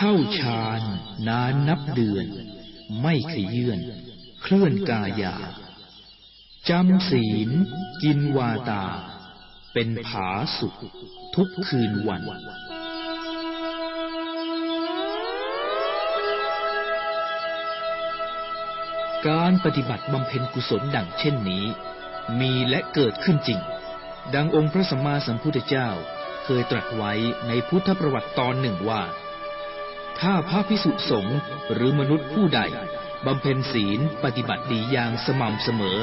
เข้าฌานนานนับเดือน ไม่ขยื่นเคลื่อนกายาจำศีลกินวาตา เป็นผาสุขทุกคืนวัน การปฏิบัติบำเพ็ญกุศลดังเช่นนี้ มีและเกิดขึ้นจริง ดังองค์พระสัมมาสัมพุทธเจ้าเคยตรัสไว้ในพุทธประวัติตอนหนึ่งว่า ถ้าพระพิสุสงฆ์หรือมนุษย์ผู้ใดบำเพ็ญศีลปฏิบัติดีอย่างสม่ำเสมอ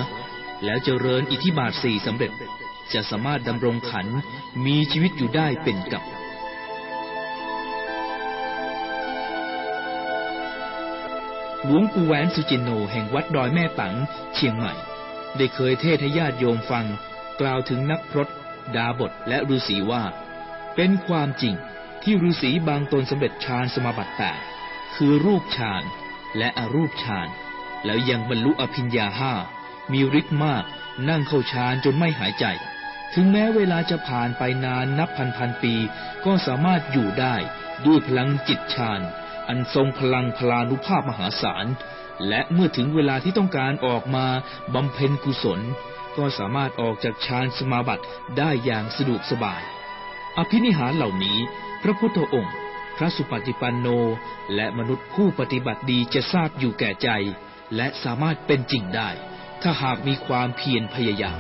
แล้วเจริญอิทธิบาทสี่สำเร็จ จะสามารถดำรงขันมีชีวิตอยู่ได้เป็นกับหลวงปู่แหวนสุจินโนแห่งวัดดอยแม่ปัง เชียงใหม่ ได้เคยเทศให้ญาติโยมฟัง กล่าวถึงนักพรตดาบทและฤาษีว่า เป็นความจริง ที่ฤาษีบางตนสำเร็จฌานสมาบัติแต่คือรูปฌานและอรูปฌานแล้วยังบรรลุอภิญญาห้ามีฤทธิ์มากนั่งเข้าฌานจนไม่หายใจ ถึงแม้เวลาจะผ่านไปนานนับพันพันปี ก็สามารถอยู่ได้ด้วยพลังจิตฌานอันทรงพลังพลานุภาพมหาศาล และเมื่อถึงเวลาที่ต้องการออกมาบำเพ็ญกุศล ก็สามารถออกจากฌานสมาบัติได้อย่างสะดวกสบาย อภินิหารเหล่านี้ พระพุทธองค์ พระสุปฏิปันโน และมนุษย์ผู้ปฏิบัติดีจะทราบอยู่แก่ใจ และสามารถเป็นจริงได้ ถ้าหากมีความเพียรพยายาม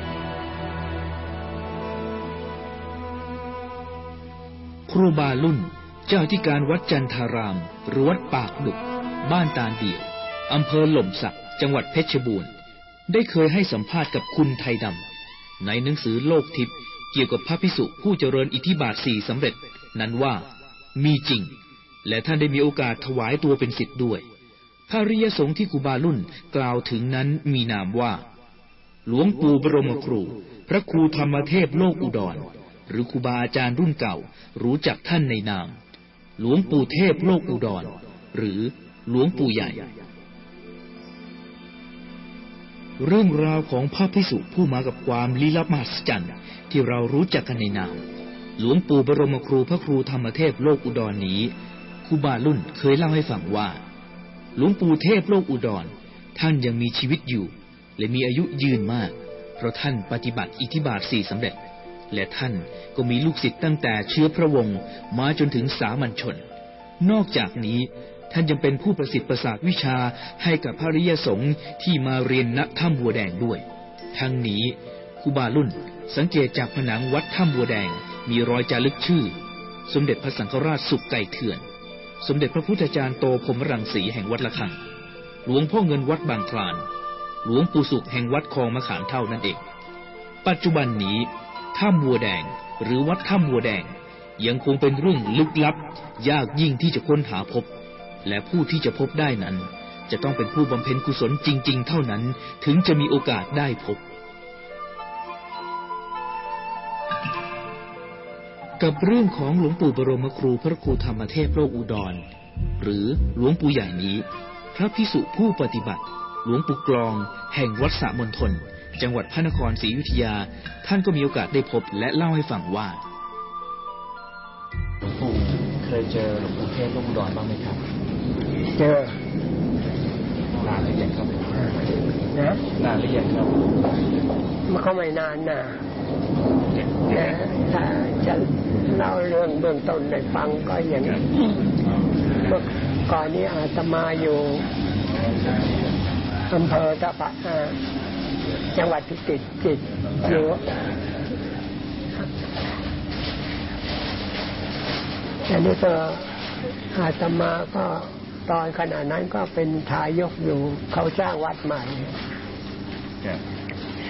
ครูบาลุ่น เจ้าที่การวัดจันทารามหรือวัดปากดุก บ้านตาเดี่ยวอำเภอหล่มสัก จังหวัดเพชรบูรณ์ ได้เคยให้สัมภาษณ์กับคุณไทยดำในหนังสือโลกทิพย์ เกี่ยวกับพระพิสุผู้เจริญอิทธิบาทสี่สำเร็จ นั้นว่ามีจริง และท่านได้มีโอกาสถวายตัวเป็นสิทธิ์ด้วย พระริยสงฆ์ที่ครูบาลุ่นกล่าวถึงนั้นมีนามว่า หลวงปู่บรมครู พระครูธรรมเทพโลกอุดร หรือครูบาอาจารย์รุ่นเก่า รู้จักท่านในนาม หลวงปู่เทพโลกอุดร หรือหลวงปู่ใหญ่เรื่องราวของพระพิสุผู้มากับความลี้ลับมหัศจรรย์ ที่เรารู้จักกันในนาม หลวงปู่บรมครูพระครูธรรมเทพโลกอุดรนนี้ครูบาลุ่นเคยเล่าให้ฟังว่า หลวงปู่เทพโลกอุดร ท่านยังมีชีวิตอยู่ และมีอายุยืนมาก เพราะท่านปฏิบัติอิทธิบาทสี่สำเร็จ และท่านก็มีลูกศิษย์ตั้งแต่เชื้อพระวงศ์มาจนถึงสามัญชน นอกจากนี้ท่านยังเป็นผู้ประสิทธิ์ประสาทวิชาให้กับพระริยสงฆ์ที่มาเรียนณถ้ำบัวแดงด้วย ทั้งนี้ครูบาลุ่น สังเกตจากผนังวัดถ้ำบัวแดงมีรอยจารึกชื่อ สมเด็จพระสังฆราชสุขไก่เถื่อน สมเด็จพระพุทธจารย์โตพรมรังสีแห่งวัดละคัง หลวงพ่อเงินวัดบางคลาน หลวงปู่สุขแห่งวัดคลองมะขามเท่านั่นเอง ปัจจุบันนี้ถ้ำบัวแดงหรือวัดถ้ำบัวแดง ยังคงเป็นเรื่องลึกลับ ยากยิ่งที่จะค้นหาพบ และผู้ที่จะพบได้นั้น จะต้องเป็นผู้บำเพ็ญกุศลจริง ๆ เท่านั้นถึงจะมีโอกาสได้พบ กับเรื่องของหลวงปู่บรมครูพระครูธรรมเทพโลกอุดร หรือหลวงปู่ใหญ่นี้ พระพิสุผู้ปฏิบัติ หลวงปู่กลอง แห่งวัดสะมณฑลจังหวัดพระนครศรีอยุธยา ท่านก็มีโอกาสได้พบและเล่าให้ฟังว่าหลวงปู่เคยเจอหลวงปู่เทพโลกอุดรบ้างไหมครับเจอนานหรือยังครับนะนานหรือยังครับมันก็ไม่นานนะ ถ้าจะเล่าเรื่องเบื้องต้นในฟังก็อย่างนี้เมื่อก่อนนี้อาตมาอยู่อำเภอตะปะจังหวัดพิจิตรจิตอยู่อันนี้ก็อาตมาก็ตอนขณะนั้นก็เป็นทายกอยู่ เขาสร้างวัดใหม่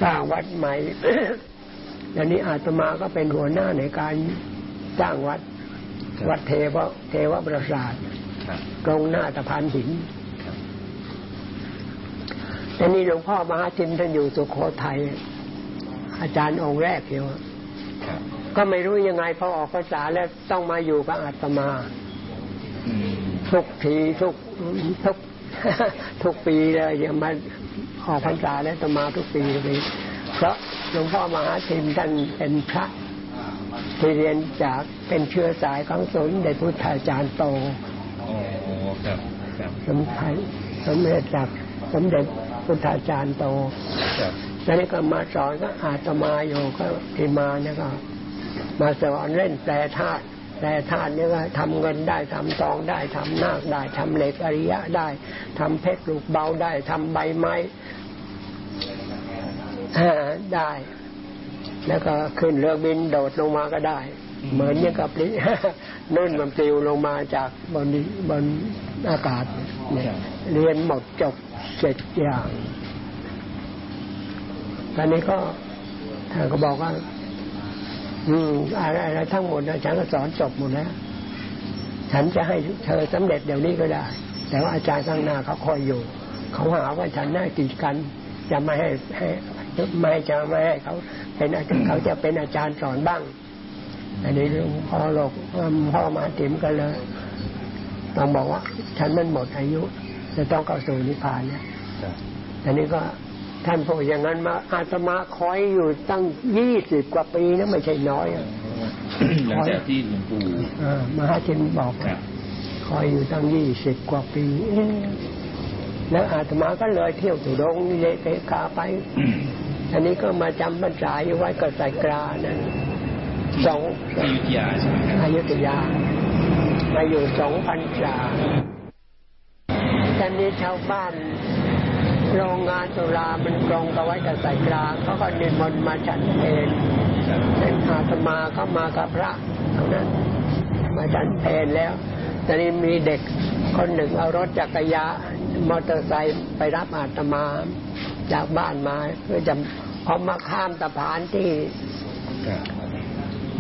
สร้างวัดใหม่ อย่างนี้อาตมาก็เป็นหัวหน้าในการจ้างวัด วัดเทวเทวประสาทตรงหน้าตะพานหินแต่นี่หลวงพ่อมหาจิมท่านอยู่สุโขทัยอาจารย์องค์แรกเดียวก็ไม่รู้ยังไงพอออกภาษาแล้วต้องมาอยู่กับอาตมา ทุกทีทุกทุกทุกปีเลยยังมาออกพรรษาแล้วตมาทุกปีเลยเพราะ หลวงพ่อมหาธิมท่านเป็นพระที่เรียนจากเป็นเชื้อสายของสนเด็จพุทธาจารย์โตอ๋อครับครับสมไทยสมเด็จจากสมเด็จพุทธาจารย์โตครับแล้วนี่ก็มาสอนก็อาตมาอยู่ก็ที่มาเนี่ยก็มาสอนเล่นแปรธาตุแปรธาตุเนี่ยก็ทำเงินได้ทำทองได้ทำนาคได้ทำเหล็กอริยะได้ทำเพชรลูกเบาได้ทำใบไม้อ่า ได้ แล้วก็ขึ้นเรือบินโดดลงมาก็ได้ เหมือนอย่างกับลินุ่นมันปลิวลงมาจากบนนี้บนอากาศเนี่ยเรียนหมดจบเจ็ดอย่างตอนนี้ก็ท่านก็บอกว่า อืมอะไรอะไรทั้งหมดนะฉันก็สอนจบหมดแล้วฉันจะให้เธอสำเร็จเดี๋ยวนี้ก็ได้ แต่ว่าอาจารย์ข้างหน้าเขาคอยอยู่ เขาหาว่าฉันน่ากีดกันจะไม่ให้ให้ ไม่ให้จะไม่ให้เขาเป็นอาจารย์เขาจะเป็นอาจารย์สอนบ้าง อันนี้หลวงพ่อหลกหลวงพ่อมาติมกันเลยต้องบอกว่าฉันมันหมดอายุ จะต้องเข้าสู่นิพพานเนี่ยครับอันนี้ก็ท่านพูดอย่างนั้นมาอาตมาคอยอยู่ตั้งยี่สิบกว่าปีนะไม่ใช่น้อยอะหลังจากที่หลวงปู่เออมหาชินบอกครับคอยอยู่ตั้งยี่สิบกว่าปีเอ๊ะแล้วอาตมาก็เลยเที่ยวตุดงเยเกกาไป อันนี้ก็มาจำพรรษาอยู่ไว้ก็ใส่กรานั่นสองที่อยุธยาใช่ไหมครับอยุธยา มาอยู่สองพรรษาตอนนี้ชาวบ้านโรงงานสุรามันตรงกับไว้กับใส่กลางเขาก็นิมนต์มาฉันเพลครับเป็นอาตมาก็มากับพระเท่านั้นมาฉันเพลแล้วตอนนี้มีเด็กคนหนึ่งเอารถจักรยานมอเตอร์ไซค์ไปรับอาตมา จากบ้านมาเพื่อจะพอมาข้ามสะพานที่ครับ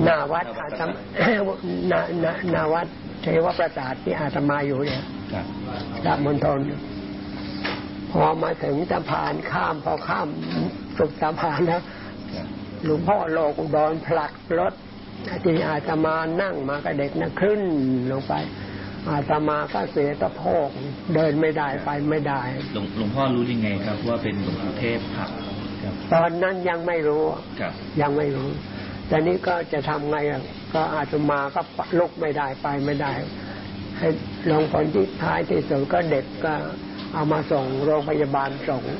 หน้าวัดอาตมาหน้าหน้าหน้าวัดเทวประสาทที่อาตมาอยู่เนี่ยครับดาบมณฑลพอมาถึงสะพานข้ามพอข้ามสุดสะพานแล้วครับหลวงพ่อโลกอุดรผลักรถที่อาตมานั่งมากับเด็กนะขึ้นลงไป อาตมาก็เสียตะโพกเดินไม่ได้ไปไม่ได้หลวงหลวงพ่อรู้ยังไงครับ ว่าเป็นหลวงปู่เทพครับครับ ตอนนั้นยังไม่รู้ครับยังไม่รู้ แต่นี้ก็จะทำไงอะก็อาตมาก็ลุกไม่ได้ไปไม่ได้ ให้ลงผลที่ท้ายที่สุดก็เด็กก็เอามาส่งโรงพยาบาลส่งฆ์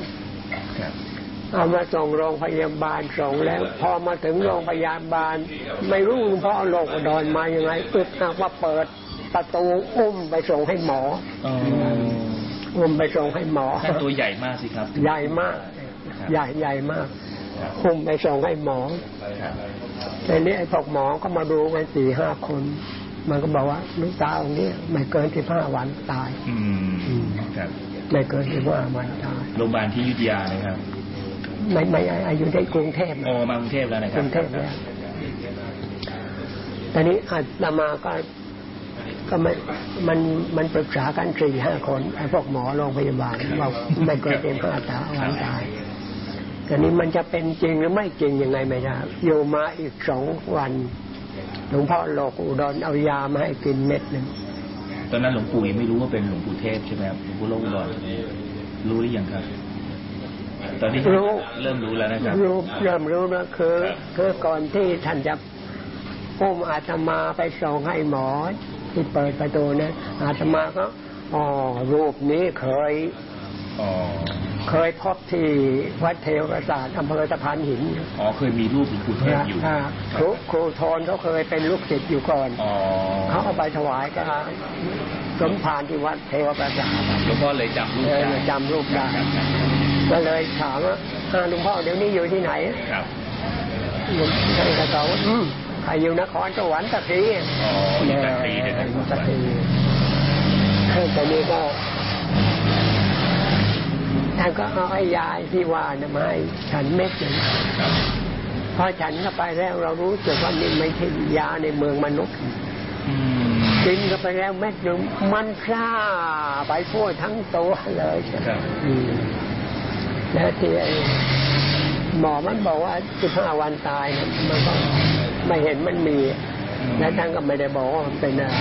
ครับเอามาส่งโรงพยาบาลส่งฆ์แล้ว พอมาถึงโรงพยาบาล ไม่รู้หลวงพ่อโลกอุดรมายังไงอึดอักว่าเปิด ประตูอุ้มไปส่งให้หมออ๋ออุ้มไปส่งให้หมอท่านตัวใหญ่มากสิครับ ใหญ่มากครับใหญ่ใหญ่มากครับอุ้มไปส่งให้หมอครับแต่นี้ไอ้พวกหมอก็มาดูกันสี่ห้าคน มันก็บอกว่าลูกตาองค์นี้ไม่เกินสิบห้าวันตาย อืมครับไม่เกินสิบห้าวันตายโรงพยาบาลที่อยุธยานะครับไม่ไม่อายุได้กรุงเทพโอมากรุงเทพแล้วนะคกรับรุงเทพแล้วตอนนี้อาตมาก็ ก็มันมันมันปรึกษากันสี่ห้าคนไอ้พวกหมอโรงพยาบาลบอกไม่เกินสิบห้าตาวันตายแต่นี้มันจะเป็นจริงหรือไม่จริงยังไงไม่ทราบอยู่มาอีกสองวัน หลวงพ่อโลกอุดรเอายามาให้กินเม็ดหนึ่งตอนนั้นหลวงปู่ยังไม่รู้ว่าเป็นหลวงปู่เทพใช่ไหมครับหลวงปู่โลกอุดรรู้หรือยังครับตอนนี้รู้เริ่มรู้แล้วนะครับรู้เริ่มรู้แล้วคือคือก่อนที่ท่านจะอุ้มอาตมาไปส่งให้หมอ ที่เปิดประตูนะอาตมาก็อ๋อรูปนี้เคยอ๋อเคยพบที่วัดเทวประสาทอำเภอตะพานหิน อ๋อเคยมีรูปหลวงปู่เทพอยู่อ่าครูครูโทนเขาเคยเป็นลูกศิษย์อยู่ก่อนอ๋อเขาเอาไปถวายกับสมภารที่วัดเทวประสาทหลวงพ่อเลยจำรูปเออได้จำรูปได้ครับครับก็เลยถามว่าอ่าหลวงพ่อเดี๋ยวนี้อยู่ที่ไหนครับหลวงท่านก็ตอบว่า อืมใครอยู่นครสวรรค์สักทีอ๋ออยู่สักทีเดียวนะสักทีตอนนี้ก็ท่านก็เอาไอ้ยาที่ว่านะมาให้ฉันเม็ดหนึ่งครับพอฉันเข้าไปแล้วเรารู้สึกว่านี่ไม่ใช่ยาในเมืองมนุษย์อืมกินเข้าไปแล้วเม็ดหนึ่งมันซ่าไปทั่วทั้งตัวเลยครับอืมแล้วที่ไอ้ หมอมันบอกว่าสิบห้าวันตายมันก็ไม่เห็นมันมี และท่านก็ไม่ได้บอกว่ามันเป็นอะไร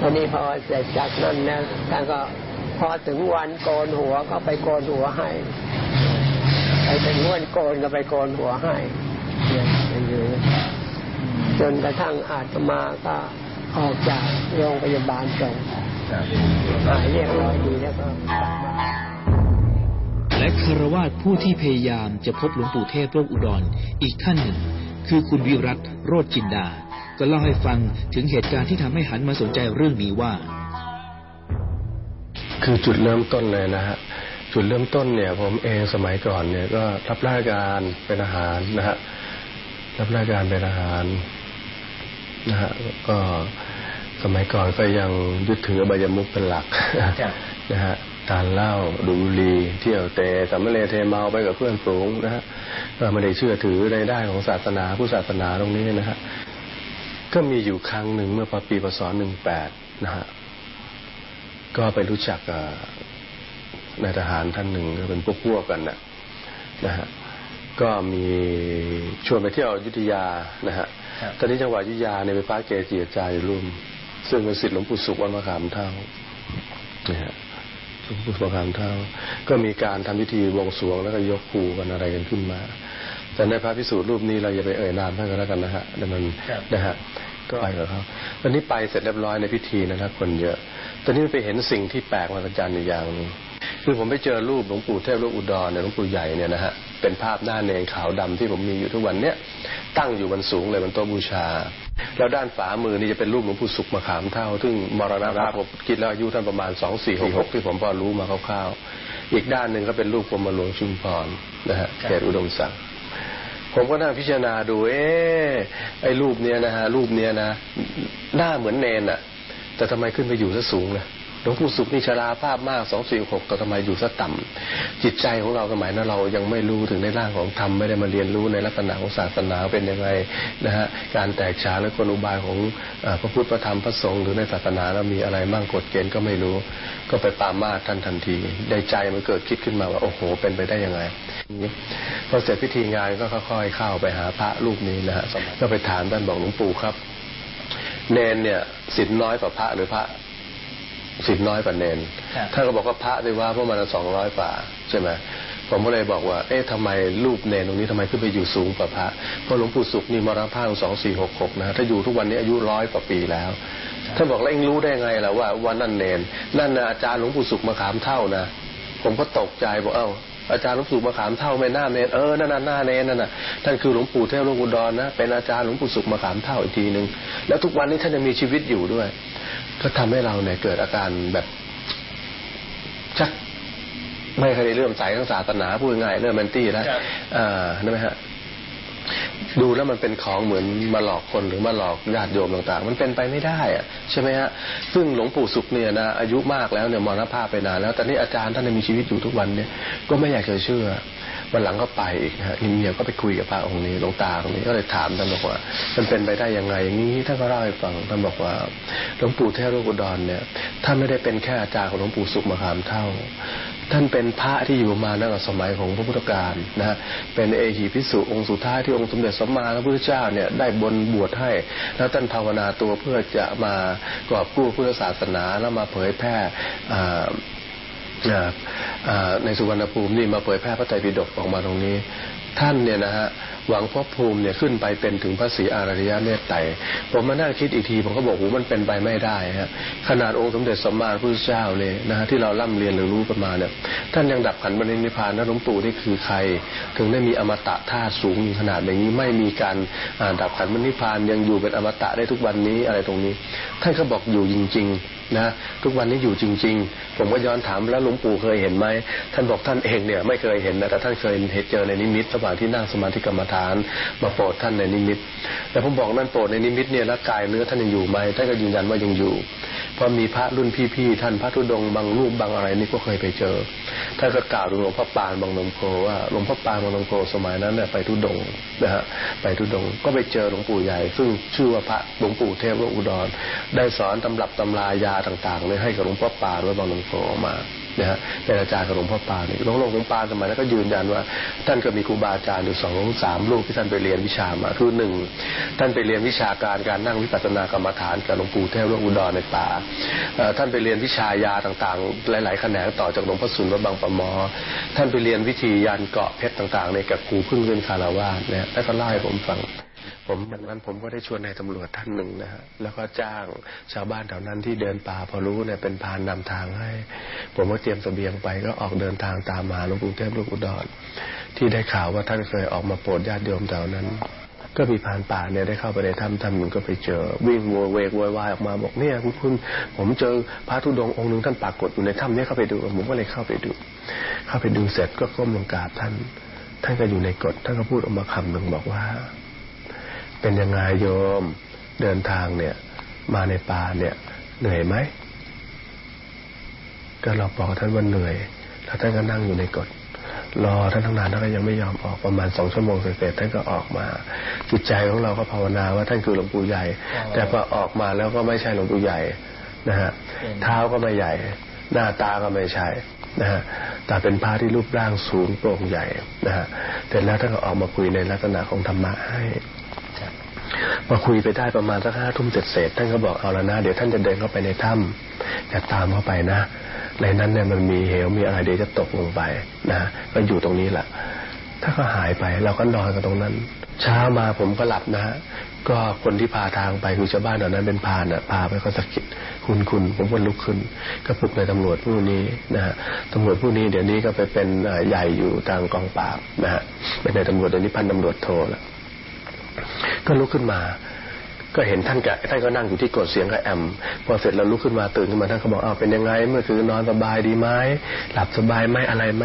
ตอนนี้พอเสร็จจากนั้นนะท่านก็พอถึงวันโกนหัวก็ไปโกนหัวให้ไปถึงวันโกนก็ไปโกนหัวให้เนี่ยอยจนกระทั่งอาตมาก็ออกจากโรงพยาบาลส่งหายเรียบร้อยดีแล้วก็กลับมา และคารวาสผู้ที่พยายามจะพบหลวงปู่เทพโลกอุดรอีกท่านหนึ่ง คือคุณวิรัตโรจจินดา ก็เล่าให้ฟังถึงเหตุการณ์ที่ทำให้หันมาสนใจเรื่องนี้ว่า คือจุดเริ่มต้นเลยนะฮะจุดเริ่มต้นเนี่ย ผมเองสมัยก่อนเนี่ยก็รับราชการเป็นอาหารนะฮะรับราชการเป็นอาหารนะฮะก็สมัยก่อนก็ยังยึดถืออบายมุขเป็นหลักนะฮะ ทานเหล้าดูบุหรี่เที่ยวเตะสำเร็จเทเมาไปกับเพื่อนฝูงนะฮะก็ไม่ได้เชื่อถือในด้านของศาสนาผู้ศาสนาตรงนี้นะฮะก็มีอยู่ครั้งหนึ่งเมื่อปีพศหนึ่งแปดนะฮะก็ไปรู้จักกับนายทหารท่านหนึ่งเป็นพวกพวกกันนะนะฮะก็มีชวนไปเที่ยวยุทธยานะฮะตอนนี้จังหวัดยุทธยาในไปพระเกจิอาจารย์รุ่มซึ่งเป็นศิษย์หลวงปู่สุขวัดมะขามเท่านะฮะ หลวงปู่สุขมะขามเท่าก็มีการทำพิธีบวงสรวงแล้วก็ยกภูกันอะไรกันขึ้นมา แต่ในพระพิสูจน์รูปนี้เราอย่าไปเอ่ยนามท่านก็แล้วกันนะฮะเดี๋ยวมันนะฮะก็ไปกับเขาตอนนี้ไปเสร็จเรียบร้อยในพิธีนะครับ คนเยอะ ตอนนี้ไปเห็นสิ่งที่แปลกมหัศจรรย์อยู่อย่างหนึงคือผมไปเจอรูปหลวงปู่เทพหลวงอุดรเนี่ยหลวงปู่ใหญ่เนี่ยนะฮะเป็นภาพหน้าเนรขาวดำที่ผมมีอยู่ทุกวันเนี้ยตั้งอยู่บนสูงเลยบนโต๊ะบูชา แล้วด้านฝามือนี่จะเป็นรูปหลวงปู่สุขมะขามเท่า ซึ่งมรณภาพผมคิดแล้วอายุท่านประมาณสองสี่หกหกที่ผมพอรู้มาคร่าวๆอีกด้านหนึ่งก็เป็นรูปกรมหลวงชุมพรนะฮะเขตอุดมศักดิ์ผมก็นั่งพิจารณาดู เอ๊ะไอ้รูปเนี้ยนะฮะรูปเนี้ยนะหน้าเหมือนเนนอะแต่ทำไมขึ้นไปอยู่ซะสูงเลยห ลวงปู่สุขนี่ชราภาพมากสองสี่หกแต่ทำไมอยู่ซะต่ำจิตใจของเราสมัยนั้นเรายังไม่รู้ถึงในร่างของธรรมไม่ได้มาเรียนรู้ในลักษณะของศาสนาเป็นยังไงนะฮะการแตกฉานและกลอุบายของอพระพุทธพระธรรมพระสงฆ์หรือในศาสนาเรามีอะไรมั่งกฎเกณฑ์ก็ไม่รู้ ก็ไปปามาท่านทันทีในใจมันเกิดคิดขึ้นมาว่าโอ้โห เป็นไปได้ยังไงพอเสร็จพิธีงานก็ค่อยๆเข้าไปหาพระรูปนี้นะฮะก็ไปถามท่านบอกหลวงปู่ครับเนนเนี่ยสินน้อยกว่าพระหรือพระ สินน้อยกว่าเนนท่านก็บอกว่าพระได้ว่าเพราะมันสองร้อยกว่าใช่ไหมผมก็เลยบอกว่า เอ๊ะทำไมรูปเนนตรงนี้ทำไมขึ้นไปอยู่สูงกว่าพระ เพราะหลวงปู่สุขนี่มรณภาพสองสี่หกหกนะ ถ้าอยู่ทุกวันนี้อายุร้อยกว่าปีแล้วท่านบอกแล้วเองรู้ได้ไงล่ะว่าวันนั้นเนน นั่นนะอาจารย์หลวงปู่สุขมาขามเท่านะ ผมก็ตกใจบอกเอ้า อาจารย์หลวงปู่มาขามเท่าไม่หน้าเนนเออนั่นน่ะหน้าเนนนั่นน่ะท่านคือหลวงปู่เทพหลวงอุดรนะเป็นอาจารย์หลวงปู่สุขมาขามเท่าอีกทีหนึ่งแล้วทุกวันนี้ท่านยังมีชีวิตอยู่ด้วย ก็ทำให้เราเนี่ยเกิดอาการแบบชักไม่เคยได้เลื่อมใสทางศาสนาพูดง่ายเริ่มแมนตี้แล้วอ่านั่นไหมฮะ ดูแล้วมันเป็นของเหมือนมาหลอกคนหรือมาหลอกญาติโยมต่างๆ มันเป็นไปไม่ได้อะใช่ไหมฮะซึ่งหลวงปู่สุขเนี่ยนะอายุมากแล้วเนี่ยมรณภาพไปนานแล้วแต่นี่อาจารย์ท่านยังมีชีวิตอยู่ทุกวันเนี่ยก็ไม่อยากจะเชื่อวันหลังก็ไปอีกนะฮะนิมเมียก็ไปคุยกับพระองค์นี้หลวงตาองค์นี้ก็เลยถามท่านบอกว่า มันเป็นไปได้ยังไงอย่างนี้ท่านก็เล่าให้ฟังท่านบอกว่าหลวงปู่เทพโลกุดรเนี่ยท่านไม่ได้เป็นแค่อาจารย์ของหลวงปู่สุขมาขามเท่า ท่านเป็นพระที่อยู่มาตั้งแต่สมัยของพระพุทธการนะฮะเป็นเอหีพิสุองค์สุดท้ายที่องค์สมเด็จสัมมาสัมพุทธเจ้าเนี่ยได้บนบวชให้ แล้วท่านภาวนาตัวเพื่อจะมากอบกู้พุทธศาสนาแล้วมาเผยแพร่ในสุวรรณภูมินี่มาเผยแพร่พระไตรปิฎกออกมาตรงนี้ ท่านเนี่ยนะฮะ หวังพบภูมิเนี่ยขึ้นไปเป็นถึงพระศรีอารยเมตไตรผมมานั่งคิดอีกทีผมก็บอกว่ามันเป็นไปไม่ได้ฮะขนาดองค์สมเด็จสัมมาสัมพุทธเจ้าเลยนะฮะที่เราล่ำเรียนหรือรู้กันมาเนี่ยท่านยังดับขันบรินิพพานนะหลวงปู่นี่คือใคร ถึงได้มีอมตะธาตุสูงขนาดอย่างนี้ไม่มีการดับขันบรินิพพานยังอยู่เป็นอมตะได้ทุกวันนี้อะไรตรงนี้ ท่านก็บอกอยู่จริง ๆ นะทุกวันนี้อยู่จริง ๆ ผมก็ย้อนถามแล้วหลวงปู่เคยเห็นไหมท่านบอกท่านเองเนี่ยไม่เคยเห็นนะแต่ท่านเคยเห็นเจอในนิมิตระหว่างที่นั่งสมาธิกรรมฐาน มาโปรดท่านในนิมิตแต่ผมบอกนั่นโปรดในนิมิตเนี่ยแล้วกายเนื้อท่านยังอยู่ไหมท่านก็ยืนยันว่ายังอยู่ เพราะมีพระรุ่นพี่ๆท่านพระธุดงค์บางรูปบางอะไรนี่ก็เคยไปเจอท่านก็กล่าวถึงหลวงพ่อปานบางนมโคว่าหลวงพ่อปานบางนมโคสมัยนั้นเนี่ยไปธุดงค์นะฮะไปธุดงค์ก็ไปเจอหลวงปู่ใหญ่ ซึ่งชื่อว่าพระหลวงปู่เทพหลวอุดร ได้สอนตำรับตำรายาต่างๆเลยให้กับหลวงพ่อปานไว้บางนมโคออกมา นะฮะเป็นอาจารย์ของหลวงพ่อปานนี่หลวงหลวงปานสมัยนั้นก็ยืนยันว่า ท่านก็มีครูบาอาจารย์อยู่สองสามลูกที่ท่านไปเรียนวิชามาคือหนึ่งท่านไปเรียนวิชาการการนั่งวิปัสสนากรรมฐานกับหลวงปู่เทพหลวงอุดรในป่าท่านไปเรียนวิชายาต่างๆ หลายๆแขนงต่อจากหลวงพ่อสุนวัดบางปะมอ ท่านไปเรียนวิธียันเกาะเพชรต่างๆในกับครูพึ่งเรือนคาราวาสเนี่ยแล้วก็เล่าให้ผมฟัง ผมดังนั้นผมก็ได้ชวนนายตำรวจท่านหนึ่งนะฮะแล้วก็จ้างชาวบ้านแถวนั้นที่เดินป่าพอรู้เนี่ยเป็นพานนำทางให้ ผมก็เตรียมสเสบียงไปก็ออกเดินทางตามมาหลวงปู่เทพลวงอุดรที่ได้ข่าวว่าท่านเคยออกมาโปรดญาติโยมแถวนั้น ก็มีพานป่าเนี่ยได้เข้าไปในถ้ำถ้ำหนึ่งก็ไปเจอวิ่งโวเวกโวยวายออกมาบอกเนี่ยคุณคุณผมเจอพระธุดงค์องค์หนึ่งท่านปรากฏอยู่ในถ้ำเนี่ยเข้าไปดูผมก็เลยเข้าไปดู เข้าไปดูเสร็จก็ก้มลงกราบท่าน ท่านก็อยู่ในกฎท่านก็พูดออกมาคำหนึ่งบอกว่า เป็นยังไงโยม เดินทางเนี่ย มาในป่าเนี่ย เหนื่อยไหมก็เราบอกท่านว่าเหนื่อย แล้วท่านก็นั่งอยู่ในกฎรอท่านทั้งนานท่านก็ยังไม่ยอมออกประมาณสองชั่วโมงเสร็จท่านก็ออกมา จิตใจของเราก็ภาวนาว่าท่านคือหลวงปู่ใหญ่ แต่พอออกมาแล้วก็ไม่ใช่หลวงปู่ใหญ่นะฮะเท้าก็ไม่ใหญ่ หน้าตาก็ไม่ใช่นะฮะแต่เป็นพระที่รูปร่างสูงโปร่งใหญ่นะฮะแต่แล้วท่านก็ออกมาคุยในลักษณะของธรรมะให้ พอคุยไปได้ประมาณสักห้าทุ่มเสร็จเสร็จท่านก็บอกเอาละนะเดี๋ยวท่านจะเดินเข้าไปในถ้ำจะตามเข้าไปนะ ในนั้นเนี่ยมันมีเหวมีอะไรเดี๋ยวจะตกลงไปนะก็อยู่ตรงนี้แหละถ้าก็หายไปเราก็นอนกันตรงนั้น เช้ามาผมก็หลับนะฮะก็คนที่พาทางไปคือชาวบ้านเหล่านั้นเป็นพานะพาไปก็สะกิดคุณคุณผมก็ลุกขึ้น ก็ปลุกในตำรวจผู้นี้นะฮะตำรวจผู้นี้เดี๋ยวนี้ก็ไปเป็นใหญ่อยู่ทางกองปราบนะฮะเป็นในตำรวจเดี๋ยวนี้พันตำรวจโทแล้ว ก็ลุกขึ้นมาก็เห็นท่านแกท่านก็นั่งอยู่ที่กดเสียงกับแอม พอเสร็จเราลุกขึ้นมาตื่นขึ้นมาท่านก็บอกเอ้าเป็นยังไง เมื่อคืนนอนสบายดีไหมหลับสบายไหมอะไรไหม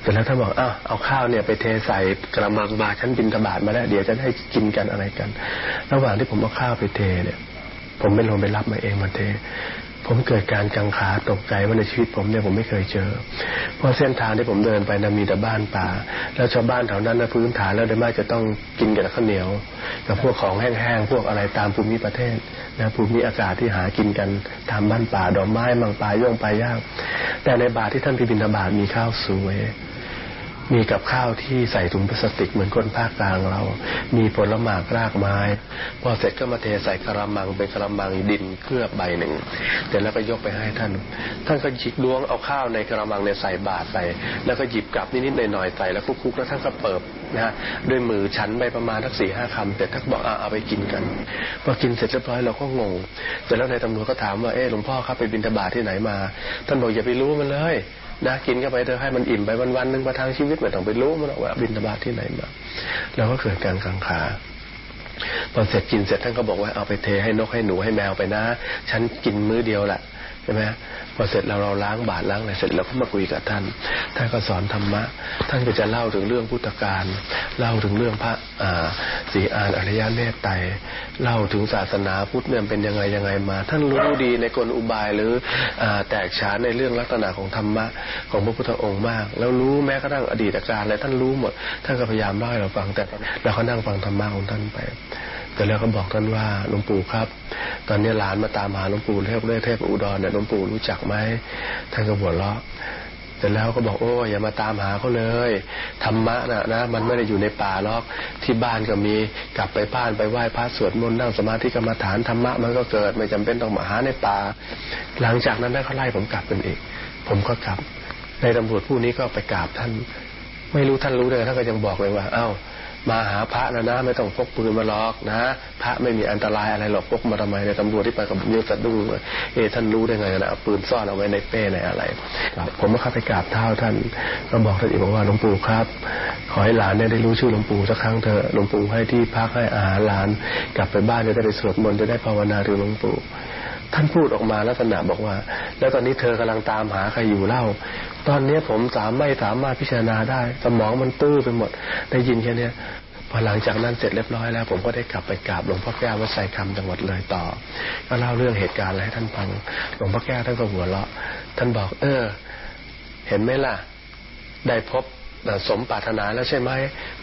เสร็จแล้วท่านบอกอ้าวเอาข้าวเนี่ยไปเทใส่กระมังบาฉันบินตบาดมาแล้วเดี๋ยวจะได้กินกันอะไรกัน ระหว่างที่ผมเอาข้าวไปเทเนี่ย ผมไม่ลงไปรับมาเองมาเท ผมเกิดการกังขาตกใจว่าในชีวิตผมเนี่ยผมไม่เคยเจอ เพราะเส้นทางที่ผมเดินไปนะมีแต่บ้านป่า แล้วชาวบ้านแถวนั้นนะพื้นฐานแล้วได้มากจะต้องกินกับข้าวเหนียว กับพวกของแห้งๆพวกอะไรตามภูมิประเทศนะภูมิอากาศที่หากินกันตามบ้านป่าดอกไม้มังปลาย่งปลาย่างแต่ในบาทที่ท่านพิบินบาทมีข้าวสวย มีกับข้าวที่ใส่ถุงพลาสติกเหมือนคนภาคกลางเรา มีผลหมากรากไม้ พอเสร็จก็มาเทใส่กระมังเป็นกระมังดินเคลือบใบหนึ่งเสร็จแล้วก็ยกไปให้ท่าน ท่านก็หยิบล้วงเอาข้าวในกระมังเนี่ยใส่บาตรไป แล้วก็หยิบกลับนิดๆหน่อยๆใส่แล้วคุกๆแล้วท่านก็เปิบนะฮะด้วยมือฉันไปประมาณทักสี่ห้าคำแต่ท่านบอกเอาไปกินกันพอกินเสร็จเรียบร้อยเราก็งงเสร็จแล้วนายตำรวจก็ถามว่าเออหลวงพ่อครับไปบินทบาทที่ไหนมา ท่านบอกอย่าไปรู้มันเลย นะกินเข้าไปเธอให้มันอิ่มไปวันๆหนึ่งประทังชีวิตไม่ต้องไปรู้มันว่าบินบาตที่ไหนมาเราก็เกิดการกังขาพอเสร็จกินเสร็จท่านก็บอกว่าเอาไปเทให้นกให้หนูให้แมวไปนะ ฉันกินมื้อเดียวแหละ ใช่ไหมพอเสร็จเราเราล้างบาตรล้างอะไรเสร็จเราก็มาคุยกับท่าน ท่านก็สอนธรรมะ ท่านก็จะเล่าถึงเรื่องพุทธการเล่าถึงเรื่องพระสีอานอริยเมตไตรเล่าถึงศาสนาพุทธเนี่ยเป็นยังไงยังไงมา ท่านรู้ดีในกลอุบายหรืออแตกฉานในเรื่องลักษณะของธรรมะของพระพุทธองค์มาก แล้วรู้แม้กระทั่งอดีตการอะไรท่านรู้หมด ท่านก็พยายามเล่าให้เราฟังแต่เราก็นั่งฟังธรรมะของท่านไป แต่แล้วก็บอกท่านว่าหลวงปู่ครับ ตอนนี้หลานมาตามหาหลวงปู่เทพเล่เทพอุดรเนี่ยหลวงปู่รู้จักไหมท่านก็หัวเราะแต่แล้วก็บอกโอ้อย่ามาตามหาเขาเลยธรรมะนะนะ มันไม่ได้อยู่ในป่าหรอกที่บ้านก็มีกลับไปบ้านไปไหว้พระสวดมนต์นั่งสมาธิกรรมฐานธรรมะมันก็เกิดไม่จำเป็นต้องมาหาในป่าหลังจากนั้นเขาไล่ผมกลับเป็นอีก ผมก็กลับในตำรวจผู้นี้ก็ไปกราบท่าน ไม่รู้ท่านรู้เลยท่านก็ยังบอกเลยว่า เอ้า มาหาพระนะนะ ไม่ต้องพกปืนมาล็อกนะ พระไม่มีอันตรายอะไรหรอกพกมาทำไมในตำรวจที่ไปกับเยอะสะดุ้งเอท่านรู้ได้ไงนะปืนซ่อนเอาไว้ในเป้ในอะไรผมก็เข้าไปกราบเท้าท่านก็บอกท่านอีกบอกว่าหลวงปู่ครับ ขอให้หลานเนี่ยได้รู้ชื่อหลวงปู่สักครั้งเถอะหลวงปู่ให้ที่พักให้อาหารหลาน กลับไปบ้านจะได้ไปสวดมนต์จะได้ภาวนาถึงหลวงปู่ท่านพูดออกมาลักษณะบอกว่า แล้วตอนนี้เธอกำลังตามหาใครอยู่เล่า ตอนนี้ผมสามไม่สามารถพิจารณาได้ สมองมันตื้อไปหมด ได้ยินแค่นี้พอหลังจากนั้นเสร็จเรียบร้อยแล้ว ผมก็ได้กลับไปกราบหลวงพ่อแก้ววัดไซคำจังหวัดเลยต่อ ก็เล่าเรื่องเหตุการณ์อะไรให้ท่านฟัง หลวงพ่อแก้วท่านก็หัวเราะ ท่านบอก เออ เห็นไหมล่ะ ได้พบ สมปรารถนาแล้วใช่ไหม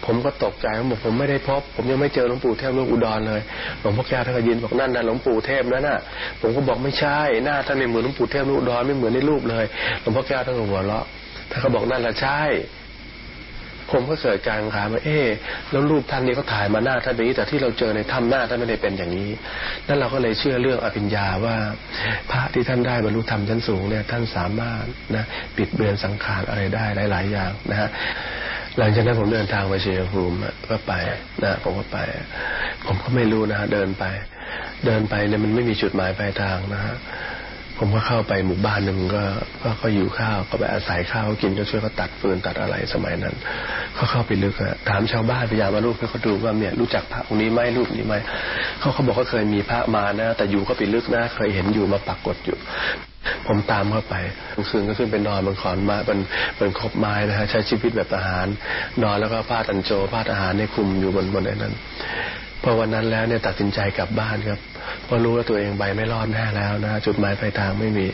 ผมก็ตกใจผมบอกผมไม่ได้พบ ผมยังไม่เจอหลวงปู่เทพลูกอุดรเลยหลวงพ่อแก้วท่านก็ยินบอกนั่นนะหลวงปู่เทพนั่นน่ะ ผมก็บอกไม่ใช่หน้าท่านไม่เหมือนหลวงปู่เทพหลวงอุดรไม่เหมือนในรูปเลยหลวงพ่อแก้วท่านก็หัวเราะท่านก็บอกนั่นแหละใช่ ผมก็เกิดการถามว่าเอ๊แล้วรูปท่านนี้เขาถ่ายมาหน้าท่านแบบนี้แต่ที่เราเจอในถ้ำหน้าท่านไม่ได้เป็นอย่างนี้นั่นเราก็เลยเชื่อเรื่องอภิญญาว่า พระที่ท่านได้บรรลุธรรมชั้นสูงเนี่ยท่านสามารถนะปิดเบือนสังขารอะไรได้หลาย ๆ อย่างนะฮะหลังจากนั้นผมเดินทางไปเชียงภูมิก็ไปนะผมก็ไป ผมก็ไม่รู้นะฮะเดินไป เดินไปเนี่ยมันไม่มีจุดหมายปลายทางนะฮะ ผมก็เข้าไปหมู่บ้านหนึ่งก็ก็ก็อยู่ข้าวก็ไปอาศัยข้าวกินก็ช่วยเขาตัดฟืนตัดอะไรสมัยนั้นเขาเข้าไปลึกอะถามชาวบ้านพยายามมาลูกให้เขาดูว่าเนี่ยรู้จักพระองค์นี้ไหมรูปนี้ไหมเขาเขาบอกเขาเคยมีพระมานะ แต่อยู่ก็ไปลึกนะเคยเห็นอยู่มาปักกดอยู่ ผมตามเข้าไปกลางคืนก็ขึ้นไปนอนบนขอนไม้บนบนคบไม้นะฮะใช้ชีวิตแบบทหาร นอนแล้วก็ผ้าตันโจผ้าทหารในคุมอยู่บนบนไอ้นั้น พอวันนั้นแล้วเนี่ยตัดสินใจกลับบ้านครับเพราะรู้ว่าตัวเองไปไม่รอดแน่แล้วนะจุดหมายปลายทางไม่มี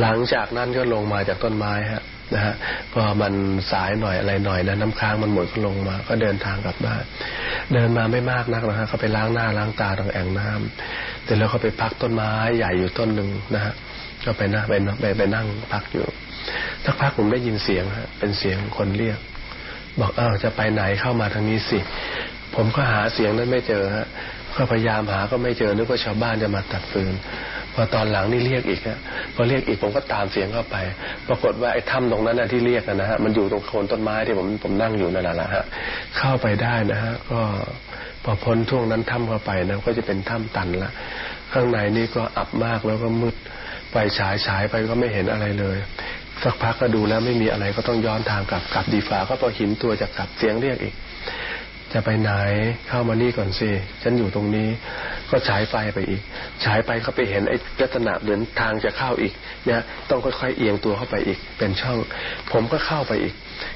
หลังจากนั้นก็ลงมาจากต้นไม้ฮะนะฮะพอมันสายหน่อยอะไรหน่อยนะน้ำค้างมันหมดก็ลงมา ก็เดินทางกลับบ้านเดินมาไม่มากนักนะฮะเขาไปล้างหน้าล้างตาตรงแอ่งน้ำเสร็จแล้วเขาไปพักต้นไม้ใหญ่อยู่ต้นหนึ่งนะฮะก็ไปนั่งไปไปไปนั่งพักอยู่สักพักผมได้ยินเสียงฮะเป็นเสียงคนเรียก บอกเออจะไปไหนเข้ามาทางนี้สิ ผมก็หาเสียงนั้นไม่เจอฮะก็พยายามหาก็ไม่เจอนึกว่าชาวบ้านจะมาตัดฟืนพอตอนหลังนี่เรียกอีกฮะพอเรียกอีกผมก็ตามเสียงเข้าไป ปรากฏว่าไอ้ถ้ำตรงนั้นนะที่เรียกนะฮะมันอยู่ตรงโคนต้นไม้ที่ผมผมนั่งอยู่นั่นแหละฮะเข้าไปได้นะฮะก็พอพ้นช่วงนั้นถ้ำเข้าไปนะก็จะเป็นถ้ำตันละข้างในนี่ก็อับมากแล้วก็มืดไปฉายฉายไปก็ไม่เห็นอะไรเลย สักพักก็ดูแล้วไม่มีอะไรก็ต้องย้อนทางกลับกลับดีฟ้าก็พอหินตัวจะกลับเสียงเรียกอีก จะไปไหนเข้ามานี่ก่อนสิฉันอยู่ตรงนี้ ก็ฉายไฟไปอีก ฉายไปเขาไปเห็นไอ้ลักษณะเหมือนทางจะเข้าอีกเนี่ยต้องค่อยๆเอียงตัวเข้าไปอีก เป็นช่อง ผมก็เข้าไปอีก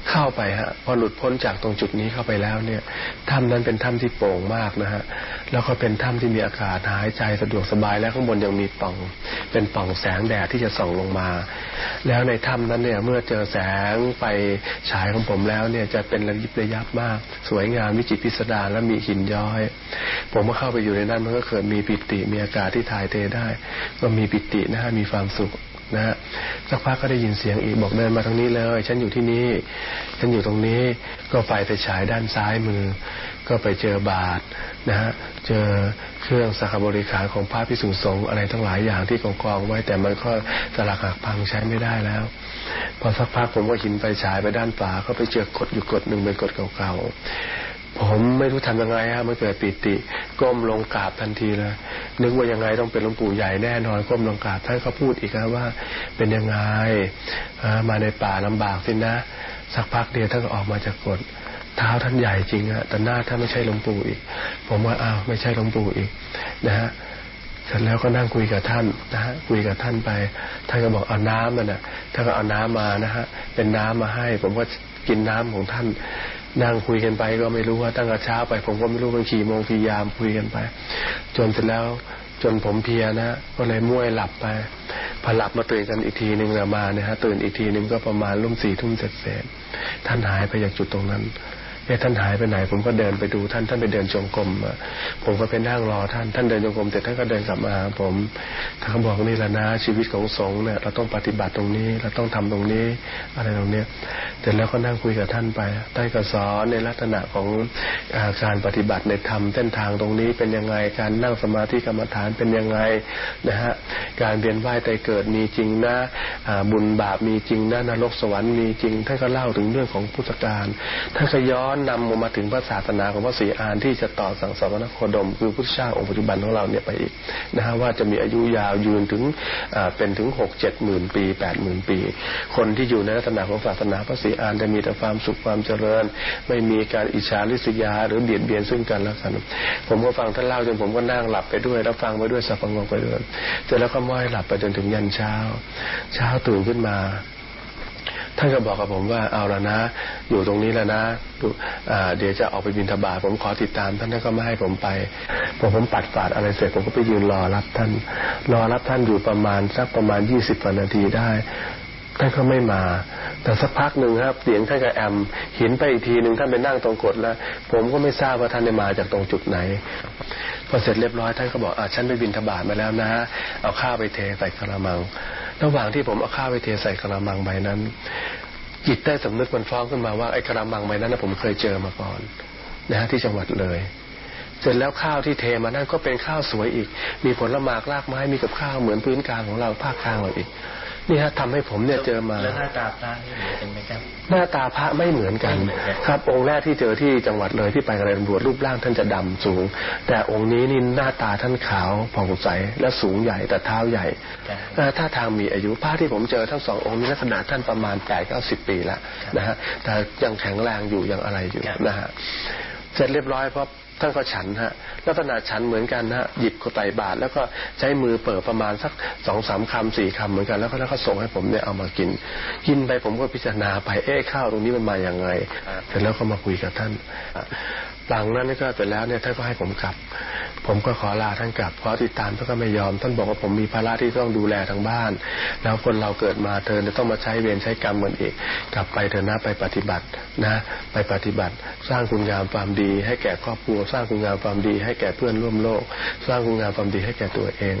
เข้าไปฮะ พอหลุดพ้นจากตรงจุดนี้เข้าไปแล้วเนี่ยถ้ำนั้นเป็นถ้ำที่โปร่งมากนะฮะแล้วก็เป็นถ้ำที่มีอากาศหายใจสะดวกสบายแล้วข้างบนยังมีป่อง เป็นป่องแสงแดดที่จะส่องลงมา แล้วในถ้ำนั้นเนี่ยเมื่อเจอแสงไปฉายของผมแล้วเนี่ยจะเป็นระยิบระยับมาก สวยงามวิจิตรพิสดารและมีหินย้อย ผมก็เข้าไปอยู่ในนั้นมันก็เกิดมีปิติมีอากาศที่ถ่ายเทได้ ก็มีปิตินะฮะมีความสุข นะฮะสักพักก็ได้ยินเสียงอีกบอกเดินมาทางนี้เลย ฉันอยู่ที่นี่ ฉันอยู่ตรงนี้ ก็ไฟไปฉายด้านซ้ายมือ ก็ไปเจอบาทนะฮะ เจอเครื่องสักบริขารของพระพิสุสงฆ์อะไรทั้งหลายอย่างที่กองกองไว้ แต่มันก็สลักหักพังใช้ไม่ได้แล้ว พอสักพักผมก็หินไปฉายไปด้านฝาก็ไปเจอกดอยู่กดหนึ่งเป็นกดเก่าๆ ผมไม่รู้ทำยังไงฮะมันเกิดปิติ ก้มลงกราบทันทีเลยนึกว่ายังไงต้องเป็นหลวงปู่ใหญ่แน่นอนก้มลงกราบท่านก็พูดอีกนะว่า เป็นยังไงมาในป่าลำบากสินะ สักพักเดียวท่านก็ออกมาจากกฎเท้าท่านใหญ่จริงอะแต่หน้าท่านไม่ใช่หลวงปู่อีก ผมว่าอ้าวไม่ใช่หลวงปู่อีก นะฮะเสร็จแล้วก็นั่งคุยกับท่านนะฮะคุยกับท่านไป ท่านก็บอกเอาน้ำมันน่ะท่านก็เอาน้ำมานะฮะเป็นน้ำมาให้ ผมก็กินน้ำของท่าน นั่งคุยกันไปก็ไม่รู้ว่าตั้งแต่เช้าไป ผมก็ไม่รู้มันขี่โมงกี่ยามคุยกันไป จนเสร็จแล้วจนผมเพียนะก็เลยมั่วหลับไปพอหลับมาตื่นกันอีกทีหนึ่งมาเนี่ยฮะตื่นอีกทีหนึ่งก็ประมาณรุ่มสี่ทุ่มเสร็จเสร็จท่านหายไปจากจุดตรงนั้น เอ๊ะท่านหายไปไหน ผมก็เดินไปดูท่านท่านไปเดินจงกรมผมก็ไปนั่งรอท่านท่านเดินจงกรมเสร็จท่านก็เดินกลับมาผมท่านก็บอกนี่แหละนะชีวิตของสงฆ์เนี่ยเราต้องปฏิบัติตรงนี้เราต้องทำตรงนี้อะไรตรงเนี้ยเสร็จแล้วก็นั่งคุยกับท่านไปท่านก็สอนในลักษณะของอการปฏิบัติในธรรมเส้นทางตรงนี้เป็นยังไงการนั่งสมาธิกรรมฐานเป็นยังไงนะฮะการเวียนว่ายตายเกิดมีจริงนะบุญบาปมีจริงนะนรกสวรรค์มีจริงท่านก็เล่าถึงเรื่องของพุทธการท่านก็ย้อนนำมาถึงพระศาสนาของพระศรีอานที่จะต่อสังสารโครดม คือพุทธเจ้าองค์ปัจจุบันของเราเนี่ยไปอีกนะฮะว่าจะมีอายุยาวยืนถึงเป็นถึงหกเจ็ดหมื่นปีแปดหมื่นปี คนที่อยู่ในลักษณะของศาสนาพระศรีอานจะมีแต่ความสุขความเจริญ ไม่มีการอิจฉาริษยา หรือเบียดเบียนซึ่งกันและกัน ผมก็ฟังท่านเล่าจนผมก็นั่งหลับไปด้วย แล้วฟังไปด้วยสับประงกไปด้วยเสร็จแล้วก็ม้อยหลับไปจนถึงยันเช้า เช้าตื่นขึ้นมา ท่านก็บอกกับผมว่าเอาละนะ อยู่ตรงนี้แล้วนะเดี๋ยวจะออกไปบินทบาทผมขอติดตามท่านท่านก็ไม่ให้ผมไปพอผมปัดฝาดอะไรเสร็จผมก็ไปยืนรอรับท่าน รอรับท่านอยู่ประมาณสักประมาณยี่สิบนาทีได้ท่านก็ไม่มา แต่สักพักหนึ่งครับ เสียงท่านกับแอมเห็นไปอีกทีหนึ่งท่านไปนั่งตรงกดแล้ว ผมก็ไม่ทราบว่าท่านได้มาจากตรงจุดไหน พอเสร็จเรียบร้อยท่านก็บอกอ่าฉันไปบินทบาทมาแล้วนะ เอาข้าวไปเทใส่กระมัง ระหว่างที่ผมเอาข้าวไปเทใส่กระมังใบนั้น จิตได้สำนึกมันฟ้องขึ้นมาว่าไอ้กระมังใบนั้นนะผมเคยเจอมาก่อนนะฮะที่จังหวัดเลย เสร็จแล้วข้าวที่เทมานั่นก็เป็นข้าวสวยอีก มีผลละหมากรากไม้มีกับข้าวเหมือนพื้นกลางของเราภาคกลางเราอีก นี่ฮะทำให้ผมเนี่ยเจอมาแล้วหน้าตาพระนี่เหมือนกันไหมครับหน้าตาพระไม่เหมือนกันไม่เหมือนกันครับ องค์แรกที่เจอที่จังหวัดเลยที่ไปกับนายตำรวจรูปร่างท่านจะดำสูง แต่องค์นี้นี่หน้าตาท่านขาวผ่องใสและสูงใหญ่แต่เท้าใหญ่ครับเอ่อท่าทางมีอายุพระที่ผมเจอทั้งสององค์นี้ลักษณะท่านประมาณแปดเก้าสิบปีแล้วนะฮะแต่ยังแข็งแรงอยู่ยังอะไรอยู่ครับนะฮะเสร็จเรียบร้อยเพราะ ท่านก็ฉันฮะลักษณะฉันเหมือนกันฮะหยิบก็ไตบาทแล้วก็ใช้มือเปิดประมาณสักสองสามคำสี่คำเหมือนกันแล้วก็แล้วก็ส่งให้ผมเนี่ยเอามากิน กินไปผมก็พิจารณาไปเอ๊ะข้าวตรงนี้มันมาอย่างไงเสร็จแล้วก็มาคุยกับท่าน หลังนั้นก็เสร็จแล้วเนี่ยท่านก็ให้ผมกลับ ผมก็ขอลาท่านกลับ เพราะติดตามท่านก็ไม่ยอม ท่านบอกว่าผมมีภาระที่ต้องดูแลทางบ้าน แล้วคนเราเกิดมาเธอจะต้องมาใช้เวรใช้กรรมเหมือนอีก กลับไปเถอนะไปปฏิบัตินะ ไปปฏิบัติ สร้างคุณงามความดี ให้แก่ครอบครัว สร้างคุณงามความดี ให้แก่เพื่อนร่วมโลก สร้างคุณงามความดีให้แก่ตัวเอง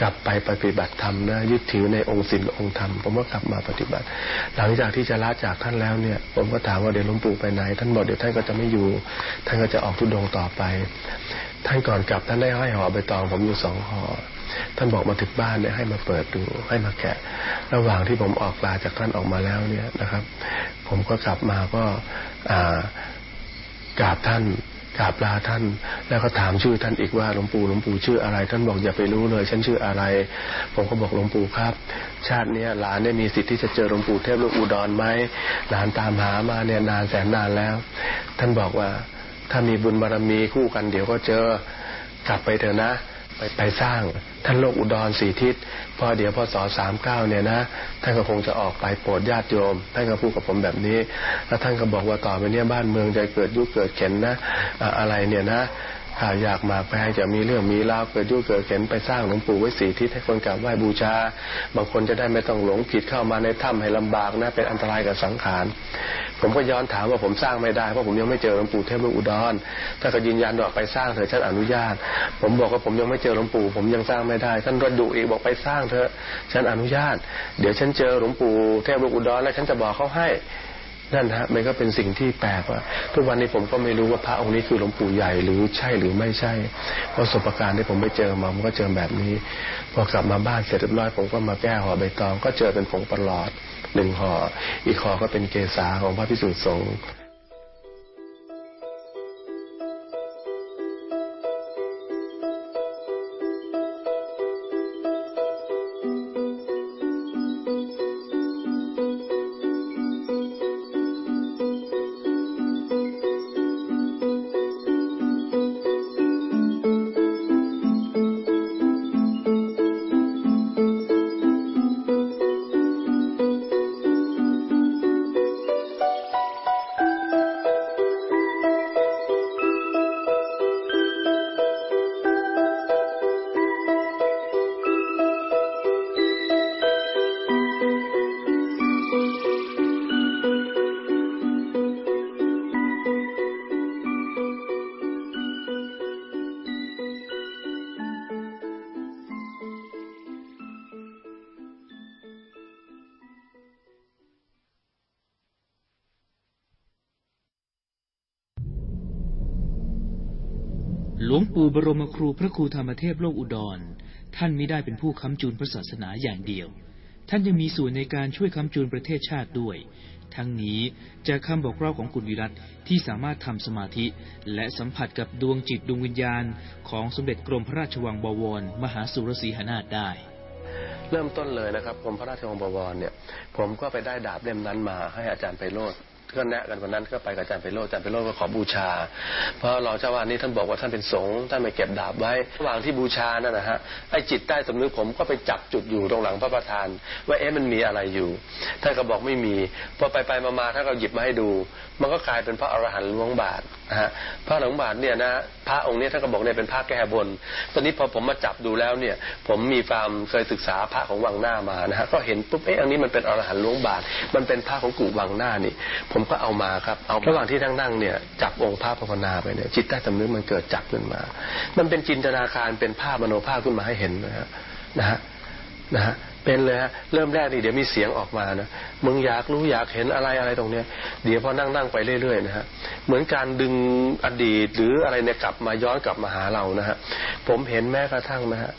กลับไปปฏิบัติธรรมนะยึดถือในองค์ศีลองค์ธรรมผมก็กลับมาปฏิบัติ หลังจากที่จะลาจากท่านแล้วเนี่ย ผมก็ถามว่าเดี๋ยวหลวงปู่ไปไหน ท่านบอกเดี๋ยวท่านก็จะไม่อยู่ท่านก็จะออกทุดงต่อไป ท่านก่อนกลับท่านได้ให้ห่อใบตองผมอยู่สองห่อท่านบอกมาถึงบ้านเนี่ยให้มาเปิดดูให้มาแกะ ระหว่างที่ผมออกลาจากท่านออกมาแล้วเนี่ยนะครับ ผมก็กลับมาก็อ่ากราบท่านกราบลาท่าน แล้วก็ถามชื่อท่านอีกว่าหลวงปู่หลวงปู่ชื่ออะไร ท่านบอกอย่าไปรู้เลย ฉันชื่ออะไร ผมก็บอกหลวงปู่ครับ ชาติเนี้ยหลานเนี่ยมีสิทธิ์ที่จะเจอหลวงปู่เทพหลวงอุดรไหมหลานตามหามาเนี่ยนานแสนนานแล้ว ท่านบอกว่า ถ้ามีบุญบารมีคู่กันเดี๋ยวก็เจอกลับไปเถอะนะ ไปไปสร้าง ท่านโลกอุดรสี่ทิศพอเดี๋ยวพอสอสามเก้าเนี่ยนะท่านก็คงจะออกไปโปรดญาติโยมท่านก็พูดกับผมแบบนี้ แล้วท่านก็บอกว่าต่อไปเนี้ยบ้านเมืองจะเกิดยุคเกิดเข็นนะ อะไรเนี่ยนะ ถ้าอยากมาไปจะมีเรื่องมีราวเกิดยุคเกิดเข็นไปสร้างหลวงปู่ไว้สีทิศให้คนกราบไหว้บูชา บางคนจะได้ไม่ต้องหลงผิดเข้ามาในถ้ำให้ลำบากนะเป็นอันตรายกับสังขารผมก็ย้อนถามว่าผมสร้างไม่ได้เพราะผมยังไม่เจอหลวงปู่เทพลูกอุดร ถ้าก็ยืนยันว่าไปสร้างเถอะฉันอนุญาต ผมบอกว่าผมยังไม่เจอหลวงปู่ ผมยังสร้างไม่ได้ท่านรดุอีกบอกไปสร้างเถอะฉันอนุญาต เดี๋ยวฉันเจอหลวงปู่เทพลูกอุดรแล้วฉันจะบอกเขาให้ นั่นฮะมันก็เป็นสิ่งที่แปลกว่า ทุกวันนี้ผมก็ไม่รู้ว่าพระองค์นี้คือหลวงปู่ใหญ่หรือใช่หรือไม่ใช่เพราะประสบการณ์ที่ผมไปเจอมาผมก็เจอแบบนี้พอกลับมาบ้านเสร็จเรียบร้อยผมก็มาแก้ห่อใบตอง ก็เจอเป็นผงประหลอดหนึ่งห่ออีกห่อก็เป็นเกษาของพระพิสุทธิสงฆ์ หลวงปู่บรมครูพระครูธรรมเทพโลกอุดร ท่านไม่ได้เป็นผู้ค้ำจูนพระศาสนาอย่างเดียว ท่านยังมีส่วนในการช่วยค้ำจูนประเทศชาติด้วย ทั้งนี้จากคำบอกเล่าของคุณวิรัตที่สามารถทำสมาธิ และสัมผัสกับดวงจิตดวงวิญญาณ ของสมเด็จกรมพระราชวังบวร มหาสุรสีหนาถได้ เริ่มต้นเลยนะครับกรมพระราชวังบวรเนี่ย ผมก็ไปได้ดาบเล่มนั้นมาให้อาจารย์ไปโรด ก็แนะกันวันนั้นก็ไปกับอาจารย์ไปโรอาจารย์ไปโรก็ขอบูชา เพราะรองเจ้าวาดนี่ท่านบอกว่าท่านเป็นสงฆ์ท่านไม่เก็บดาบไว้ระหว่างที่บูชานั่นนะฮะไอ้จิตใต้สำนึกผมก็ไปจับจุดอยู่ตรงหลังพระประธาน ว่าเอ๊ะมันมีอะไรอยู่ท่านก็บอกไม่มีพอไปไปๆมาๆท่านก็หยิบมาให้ดู มันก็กลายเป็นพระอรหันต์หลวงบาท นะฮะพระหลวงบาทเนี่ยนะพระองค์เนี้ท่านก็บอกเนี่ยเป็นพระแก้บน ตอนนี้พอผมมาจับดูแล้วเนี่ย ผมมีความเคยศึกษาพระของวังหน้ามานะฮะก็เห็นปุ๊บเอ๊ะอันนี้มันเป็นอรหันต์หลวงบาท มันเป็นพระของกู่วังหน้านี่ ผมก็เอามาครับเอาระหว่างที่นั่งเนี่ยจับองค์พระภาวนาไปเนี่ยจิตใต้สำนึกมันเกิดจับขึ้นมา มันเป็นจินตนาการเป็นภาพมโนภาพขึ้นมาให้เห็นนะฮะนะฮะนะฮะ เป็นเลยฮะเริ่มแรกนี่เดี๋ยวมีเสียงออกมานะมึงอยากรู้อยากเห็นอะไรอะไรตรงเนี้ย เดี๋ยวพอนั่งนั่งไปเรื่อยๆนะฮะเหมือนการดึงอดีตหรืออะไรเนี่ยกลับมาย้อนกลับมาหาเรานะฮะผมเห็นแม้กระทั่งนะฮะ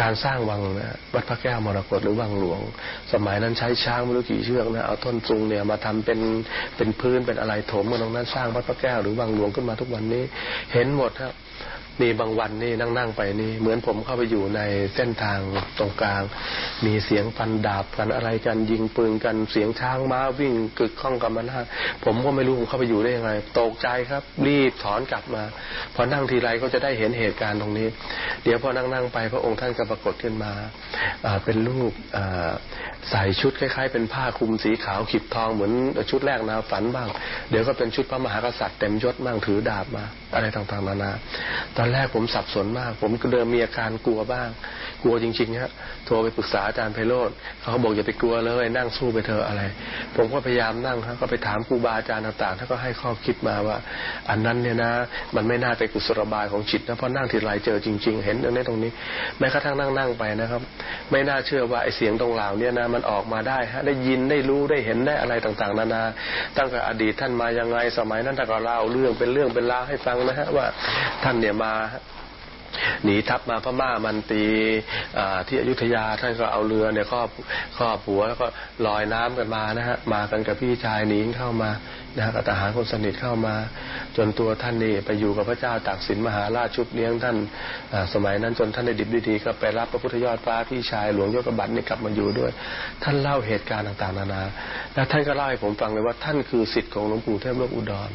การสร้างวังนะวัดพระแก้วมรกตหรือวังหลวง สมัยนั้นใช้ช้างไม่รู้กี่เชือกนะเอาต้นซุงเนี่ยมาทำเป็นเป็นพื้นเป็นอะไรถมมาตรงนั้นสร้างวัดพระแก้วหรือวังหลวงขึ้นมาทุกวันนี้ เห็นหมดครับ นี่บางวันนี่นั่งนั่งไปนี่ เหมือนผมเข้าไปอยู่ในเส้นทางตรงกลาง มีเสียงฟันดาบกันอะไรกันยิงปืนกันเสียงช้างม้าวิ่งกึกข้องกับมันนะผมก็ไม่รู้ผมเข้าไปอยู่ได้ยังไงตกใจครับ รีบถอนกลับมา พอนั่งทีไรก็จะได้เห็นเหตุการณ์ตรงนี้ เดี๋ยวพอนั่งนั่งไปพระองค์ท่านก็ปรากฏขึ้นมาเป็นรูป ใส่ชุดคล้ายๆ เป็นผ้าคลุมสีขาวขีดทองเหมือนชุดแรกนาฝันบ้าง เดี๋ยวก็เป็นชุดพระมหากษัตริย์เต็มยศบ้างถือดาบมา อะไรต่างๆนานา ตอนแรกผมสับสนมาก ผมเดิมมีอาการกลัวบ้าง กลัวจริงๆฮะโทรไปปรึกษาอาจารย์ไพโรธเขาบอกอย่าไปกลัวเลยนั่งสู้ไปเถอะอะไร ผมก็พยายามนั่งครับก็ไปถามครูบาอาจารย์ต่างๆท่านก็ให้ข้อคิดมาว่า อันนั้นเนี่ยนะ มันไม่น่าเป็นกุศลบายของจิตนะเพราะนั่งทีไรเจอจริง ๆ เห็นตรงนี้ตรงนี้ แม้กระทั่งนั่งนั่งไปนะครับ ไม่น่าเชื่อว่าไอเสียงตรงเหล่านี้นะมันออกมาได้ฮะได้ยินได้รู้ได้เห็นได้อะไรต่างๆ นานา ตั้งแต่อดีตท่านมายังไงสมัยนั้นท่านก็เล่าเรื่องเป็นเรื่องเป็นราวให้ฟังนะฮะว่าท่านเนี่ยมา หนีทัพมาพม่ามันตีที่อยุธยาท่านก็เอาเรือเนี่ยครอบครอบหัวแล้วก็ลอยน้ำกันมานะฮะมากันกับพี่ชายหนีเข้ามานะฮะกับทหารคนสนิทเข้ามา จนตัวท่านนี่ไปอยู่กับพระเจ้าตากสินมหาราชชุดเลี้ยงท่านสมัยนั้นจนท่านได้ดิบดีก็ไปรับพระพุทธยอดฟ้าพี่ชายหลวงยกบัตรนี่กลับมาอยู่ด้วย ท่านเล่าเหตุการณ์ต่างๆนานา แล้วท่านก็เล่าให้ผมฟังเลยว่าท่านคือสิทธิ์ของหลวงปู่เทพโลกอุดร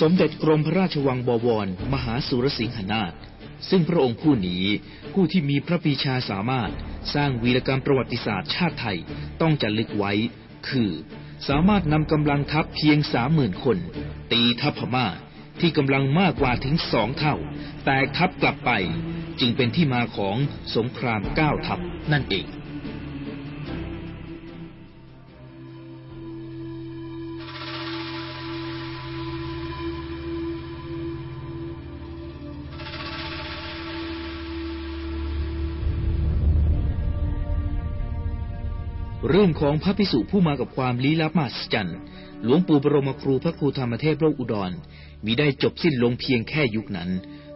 สมเด็จกรมพระราชวังบวร มหาสุรสิงหนาถซึ่งพระองค์ผู้นี้ผู้ที่มีพระปีชาสามารถสร้างวีรกรรมประวัติศาสตร์ชาติไทยต้องจะลึกไว้ คือ สามารถนำกำลังทัพเพียงสามหมื่นคน ตีทัพพม่าที่กำลังมากกว่าถึงสองเท่า แตกทัพกลับไป จึงเป็นที่มาของสงครามเก้าทัพนั่นเอง เรื่องของพระพิสุผู้มากับความลี้ลับมหัศจรรย์หลวงปู่บรมครูพระครูธรรมเทพโลกอุดรมิได้จบสิ้นลงเพียงแค่ยุคนั้น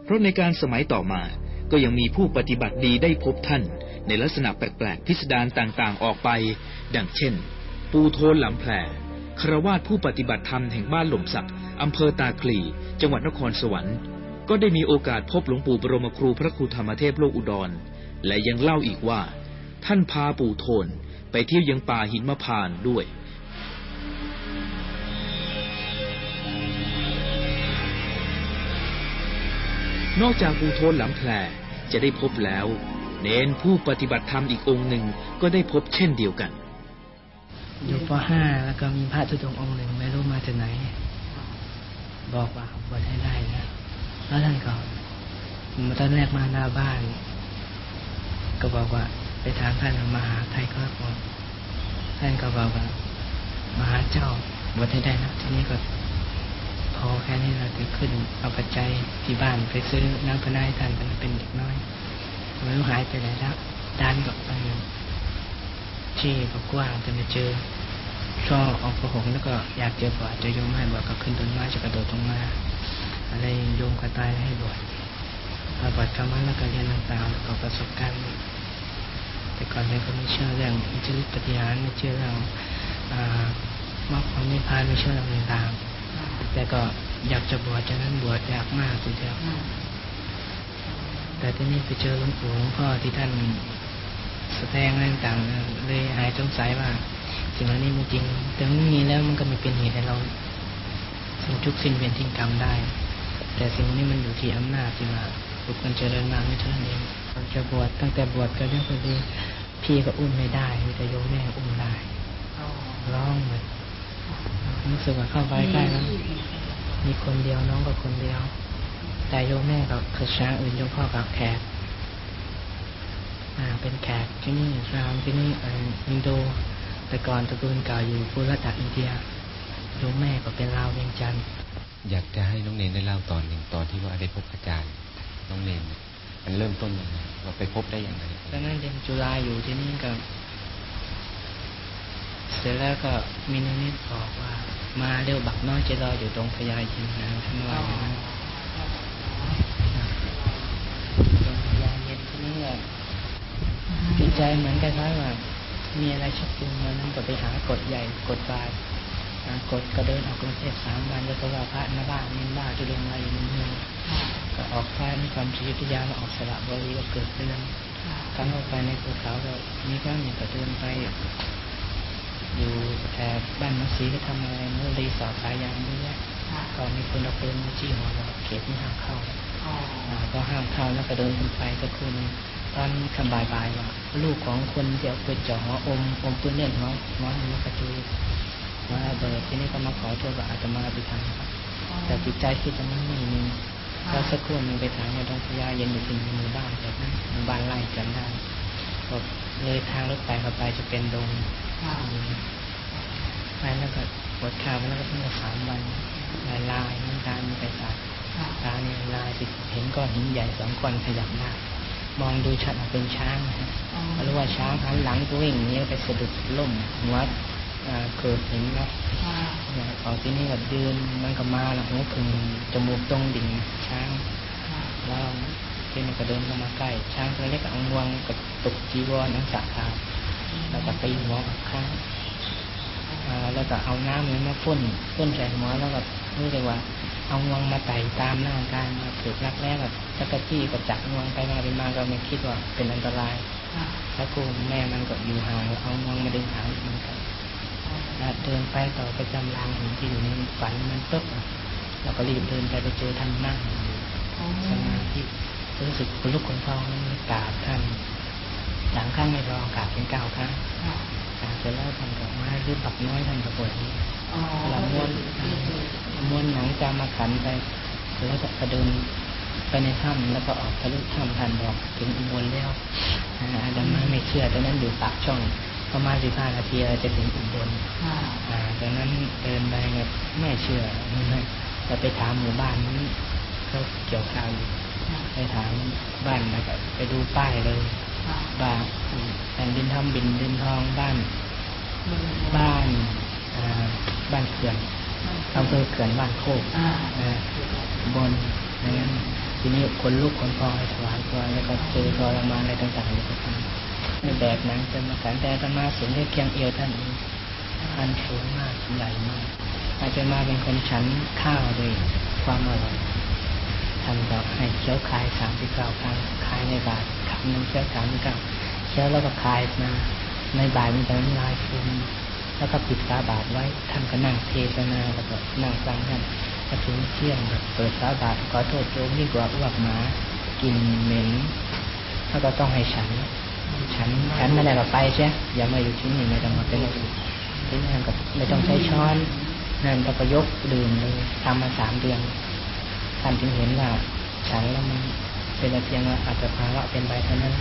เพราะในการสมัยต่อมาก็ยังมีผู้ปฏิบัติดีได้พบท่าน ในลักษณะแปลกๆพิสดารต่างๆออกไป ดังเช่น ปูโทนหลำแผลครวาสผู้ปฏิบัติธรรมแห่งบ้านหล่มสักอำเภอตาคลี จังหวัดนครสวรรค์ ก็ได้มีโอกาสพบหลวงปู่บรมครูพระครูธรรมเทพโลกอุดร และยังเล่าอีกว่า ท่านพาปู่โทน ไปเที่ยวยังป่าหินมะพานด้วย นอกจากปูโทนหลังแผลจะได้พบแล้ว เนนผู้ปฏิบัติธรรมอีกองค์หนึ่งก็ได้พบเช่นเดียวกัน อยู่ป .5 แล้วก็มีพระทุดงองค์หนึ่งไม่รู้มาจากไหน บอกว่าบวชให้ได้นะแล้วท่านก็ตอนแรกมาหน้าบ้าน ก็บอกว่า ไปถามท่านมหาไทยก็บอกท่านก็บอกว่ามหาเจ้าบวชให้ได้นะทีนี้ก็พอแค่นี้เราจะขึ้นเอาปัจจัยที่บ้านไปซื้อน้ำพนายท่านเป็นเด็กน้อยม่รู้หายไปไหนแล้วด้านกับไปชี้ก็กว้างจะมาเจอช่อออกประหงแล้วก็อยากเจอบวชจะโยมให้บวชก็ขึ้นต้นไม้จะกระโดดตรงมาอะไรโยมก็ตายให้บวชพอบวชคำว่าแล้วก็เรียนต่างๆแล้วก็ประสบการณ์ แต่ก่อนเนี่ยก็ไม่เชื่อเรื่องอิทธิฤทธิปฏิหารไม่เชื่อเรื่องมรรคผลนิพพานไม่เชื่อเรื่องต่างๆแต่ก็อยากจะบวชฉะนั้นบวชอยากมากทีเดียวแต่ที่นี่ไปเจอหลวงปู่หลวงพ่อที่ท่านแสดงอะไรต่างๆเลยหายสงสัยว่าสิ่งเหล่านี้มันจริงแต่มันมีแล้วมันก็ไม่เป็นเหตุให้เราสิ้นทุกสิ้นเวียนทิ้งกรรมได้ แต่สิ่งนี้มันอยู่ที่อำนาจที่ว่าบุคคลเจริญมาไม่เท่านั้นเอง จะบวชตั้งแต่บวชก็เรื่องพอดีพี่ก็อุ้มไม่ได้มีแต่โยมแม่อุ้มได้ร้องเหมือนรู้สึกว่าเข้าไปใกล้แล้วมีคนเดียวน้องก็คนเดียว แต่โยมแม่ก็คือช้างอื่นโยมพ่อกับแขกอ่า เป็นแขกที่นี่รามที่นี่อินโดแต่ก่อนตระกูลเก่าอยู่พุรัตอินเดียโยมแม่ก็เป็นลาวเวียงจันทร์อยากจะให้น้องเนนได้เล่าตอนหนึ่งตอนที่ว่าได้พบอาจารย์น้องเนน มันเริ่มต้นยังไงเราไปพบได้ยังไงตอนนั้นเรียนจุฬาอยู่ที่นี่ก็เสร็จแล้วก็มีนิดบอกว่า มาเร็วบักน้อยจะรออยู่ตรงพญายินนะท่านว่าอย่างนั้นนี่แหละดีใจเหมือนกันว่ามีอะไรชักจูงมานั้นก็ไปหากฎใหญ่กฎบาท กฎก็เดินออกกรุงเทพสามวันแล้วก็ว่าพระนบ้านนินบ้าจะลงมาอยู่ในเมืองก็ออกพระนิคมศรียุธยามาออกสระบุรีก็เกิดเรื่องครั้งออกไปในภูเขาก็มีครั้งหนึ่งก็เดินไป อยู่แถบบ้านมัสีก็ทำอะไรเมื่อรีสอร์ทสายยางด้วยก็มีคนเอาปืนมาจี้หัวเราเขตไม่ห้ามเข้าก็ห้ามเข้าแล้วก็เดินไปก็คุณตอนคำบายบายว่าลูกของคนเดียวไปจ่อหัวอมอมปืนเล่นหัวหัวมันกระจุย มาเบิดที่นี่ก็มาขอโทษว่าอาจจะมาไปทำแต่จิตใจคิดจะไม่มีก็สักครู่นึงไปถามในดงพญาเย็นอยู่ที่หมู่บ้านแบบนั้นหมู่บ้านไล่กันได้ก็เลยทางรถไฟเข้าไปจะเป็นดงไปแล้วก็ปวดขาแล้วก็เพิ่งสามวันลายลายน้ำตาลไปสาดตาเนี่ยลายสิเห็นก้อนหินใหญ่สองก้อนขยับได้มองดูชัดเป็นช้างนะรู้ว่าช้างหันหลังตัวเองนี้ไปสะดุดล่มหัว เกิดเห็นเนาะพอที่นี่ก็ยืนมันก็มาแล้วหัวพึงจมูกตรงดิ่งช้างแล้วที่นี่ก็เดินเข้ามาใกล้ช้างตัวเล็กเอางวงกับตุกจีวรนังสาขาแล้วก็ตีหัวข้างแล้วก็เอาน้ำนี้มาพ่นพ่นใส่หัวแล้วก็นี่เรียกว่า เอางวงมาไต่ตามหน้าการมาถูกรักแรกแบบจักรจี้ก็จักงวงไปมาไปมาก็ไม่คิดว่าเป็นอันตรายถ้ากูแม่มันก็อยู่ห่างเอางวงมาดึงหางมันก็ เดินไปต่อไปจำลางที่อยู่ในฝันมันปึ๊บเราก็รีบเดินไปไปเจอท่านนั่งสมาธิรู้สึกคนลุกคนพองกราบท่านสามครั้งไม่รอกราบเป็นเก้าครั้งกราบเสร็จแล้วท่านก็มาคือปักน้อยท่านก็ปวดเราม้วนม้วนหนังจามาขันไปแล้วก็เดินไปในถ้ำแล้วก็ออกทะลุถ้ำท่านบอกถึงอุบลแล้วอาดามาไม่เชื่อตอนนั้นอยู่ปากช่อง ประมาณสิบห้านาทีเราจะถึงอุบลอ่าดังนั้นเดินไปแบบไม่เชื่อจะไปถามหมู่บ้านนี้เขาเกี่ยวข้าวอยู่ไปถามบ้านแล้วก็ไปดูป้ายเลยบ้านแผ่นดินทำบินดินทองบ้าน บ้านบ้านเขื่อนอำเภอเขื่อนบ้านโคกบนนั้นทีนี้คนลูกคนพ่อให้ถวายตัวแล้วก็เจอทรมานอะไรต่างๆเลยก็ทำ ในแบบนั้นจะมาการแต่ธรรมาสูงได้เพียงเอวท่านเองท่านสูงมากใหญ่มากอาจจะมาเป็นคนชั้นข้าวด้วยความอร่อยท่านก็ให้เคี้ยวคายสามสิบเก้าครั้งคายในบาทคำนึงเคี้ยวสามสิบเก้าเคี้ยวแล้วก็คายมาในบาทมันจะน้ำลายฟูมแล้วก็ปิดฝาบาทไว้ท่านก็นั่งเทศนาแล้วก็นั่งฟังท่านพอถึงเที่ยงแบบเปิดฝาบาทขอโทษโยมนี่กว่าอ้วกหมากินเหม็นแล้วก็ต้องให้ฉัน ฉันฉันไม่ได้ก็ไปใช่อย่ามาอยู่ที่นี่ไม่ต้องมาเป็นอะไรที่นั่นก็ไม่ต้องใช้ช้อนนั่นก็ประยกดื่มเลยทำมาสามเดือนท่านจึงเห็นว่าฉันแล้วมันเป็นเพียงอาจจะภาวะเป็นไปเท่านั้น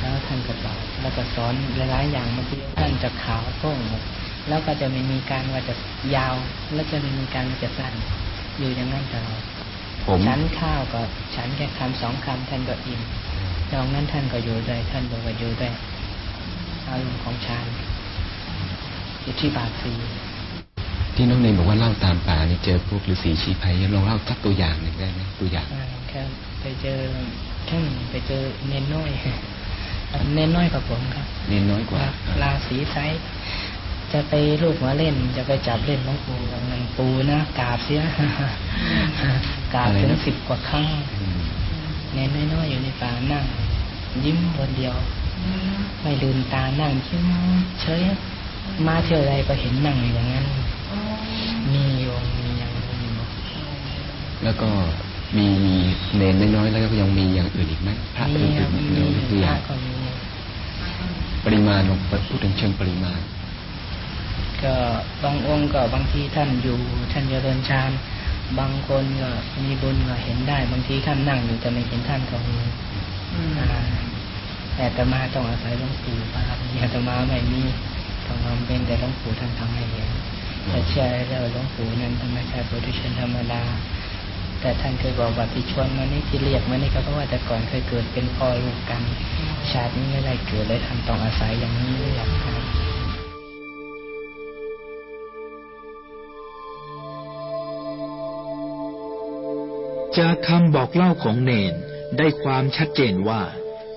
แล้วท่านก็สอนแล้วก็สอนหลายๆอย่างบางทีท่านจะขาวโต้งแล้วก็จะไม่มีการว่าจะยาว แล้วจะไม่มีการว่าจะสั้นอยู่อย่างนั้นตลอดฉันข้าวก็ฉันแค่คำสองคำท่านก็อิ่ม ตรงนั้นท่านก็อยู่ได้ท่านบอกว่าอยู่ได้อารมณ์ของฌานอยู่ที่บาสีที่น้องเนยบอกว่าเล่าตามป่านี่เจอพวกฤาษีชีพายลองเล่าสักตัวอย่างหนึ่งได้ไหมตัวอย่างครับไปเจอท่านไปเจอเนนน้อยเน้นน้อยกว่าผมครับ เน้นน้อยกว่าราศีไซจะไปลูกมาเล่น จะไปจับเล่นน้องปูกับนางปูนะกาบเสียกาบถึงสิบกว่าครั้ง เน้นน้อยๆอยู่ในป่านั่ง ยิ้มคนเดียว ไม่ลืมตานั่งยิ้มเฉยมาเที่ยวไรก็เห็นนั่งอย่างนั้น มีโยมมีอย่างนี้แล้วก็มีเนนน้อยๆแล้วก็ยังมีอย่างอื่นอีกไหมพระอื่นๆมีตัวอย่างปริมาณพูดถึงเชิงปริมาณ ก็บางองค์ก็บางทีท่านอยู่ท่านเจริญฌาน บางคนก็มีบุญก็เห็นได้ บางทีท่านนั่งอยู่แต่ไม่เห็นท่านก็มีแต่ตมาต้องอาศัยหลวงปู่ปาอาตมาไม่มีต้องทำเป็นแต่หลวงปู่ท่านทำให้เห็นแต่เชื่อแล้วหลวงปู่นั้นทำไมใช่ปุถุชนธรรมดา แต่ท่านเคยบอกว่าที่ชวนมานี่ที่เรียกมานี่ก็เพราะว่าแต่ก่อนเคยเกิดเป็นพ่อลูกกัน ชาตินี้ไม่ได้เกิดเลยท่านต้องอาศัยอย่างนี้อย่า จากคำบอกเล่าของเนนได้ความชัดเจนว่า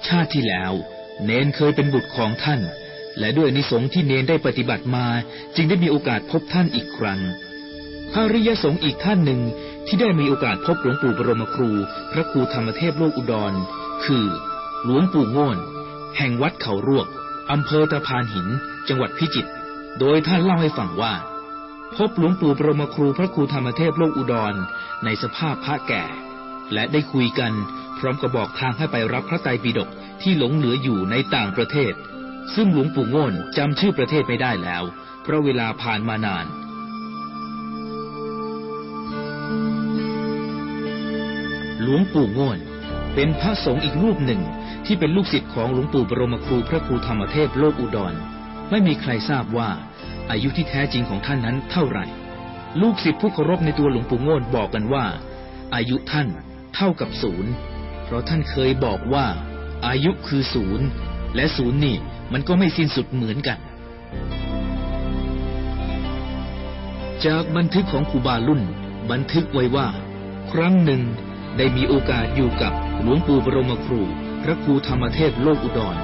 ชาติที่แล้ว เนนเคยเป็นบุตรของท่าน และด้วยนิสงที่เนนได้ปฏิบัติมาจึงได้มีโอกาสพบท่านอีกครั้ง พระริยสงฆ์อีกท่านหนึ่งที่ได้มีโอกาสพบหลวงปู่บรมครู พระครูธรรมเทพโลกอุดร คือ หลวงปู่ง่นแห่งวัดเขารวกอำเภอตะพานหิน จังหวัดพิจิตรโดยท่านเล่าให้ฟังว่า พบหลวงปู่บรมครูพระครูธรรมเทพโลกอุดร ในสภาพพระแก่ และได้คุยกันพร้อมกับบอกทางให้ไปรับพระไตรปิฎกที่หลงเหลืออยู่ในต่างประเทศ ซึ่งหลวงปู่โง่นจำชื่อประเทศไม่ได้แล้ว เพราะเวลาผ่านมานานหลวงปู่โง่นเป็นพระสงฆ์อีกรูปหนึ่งที่เป็นลูกศิษย์ของหลวงปู่บรมครูพระครูธรรมเทพโลกอุดร ไม่มีใครทราบว่า อายุที่แท้จริงของท่านนั้นเท่าไหร่ ลูกศิษย์ผู้เคารพในตัวหลวงปู่โง่นบอกกันว่า อายุท่านเท่ากับศูนย์เพราะท่านเคยบอกว่า อายุคือศูนย์และศูนย์นี่มันก็ไม่สิ้นสุดเหมือนกัน จากบันทึกของครูบาลุ่น บันทึกไว้ว่า ครั้งหนึ่งได้มีโอกาสอยู่กับหลวงปู่บรมครู พระครูธรรมเทพโลกอุดร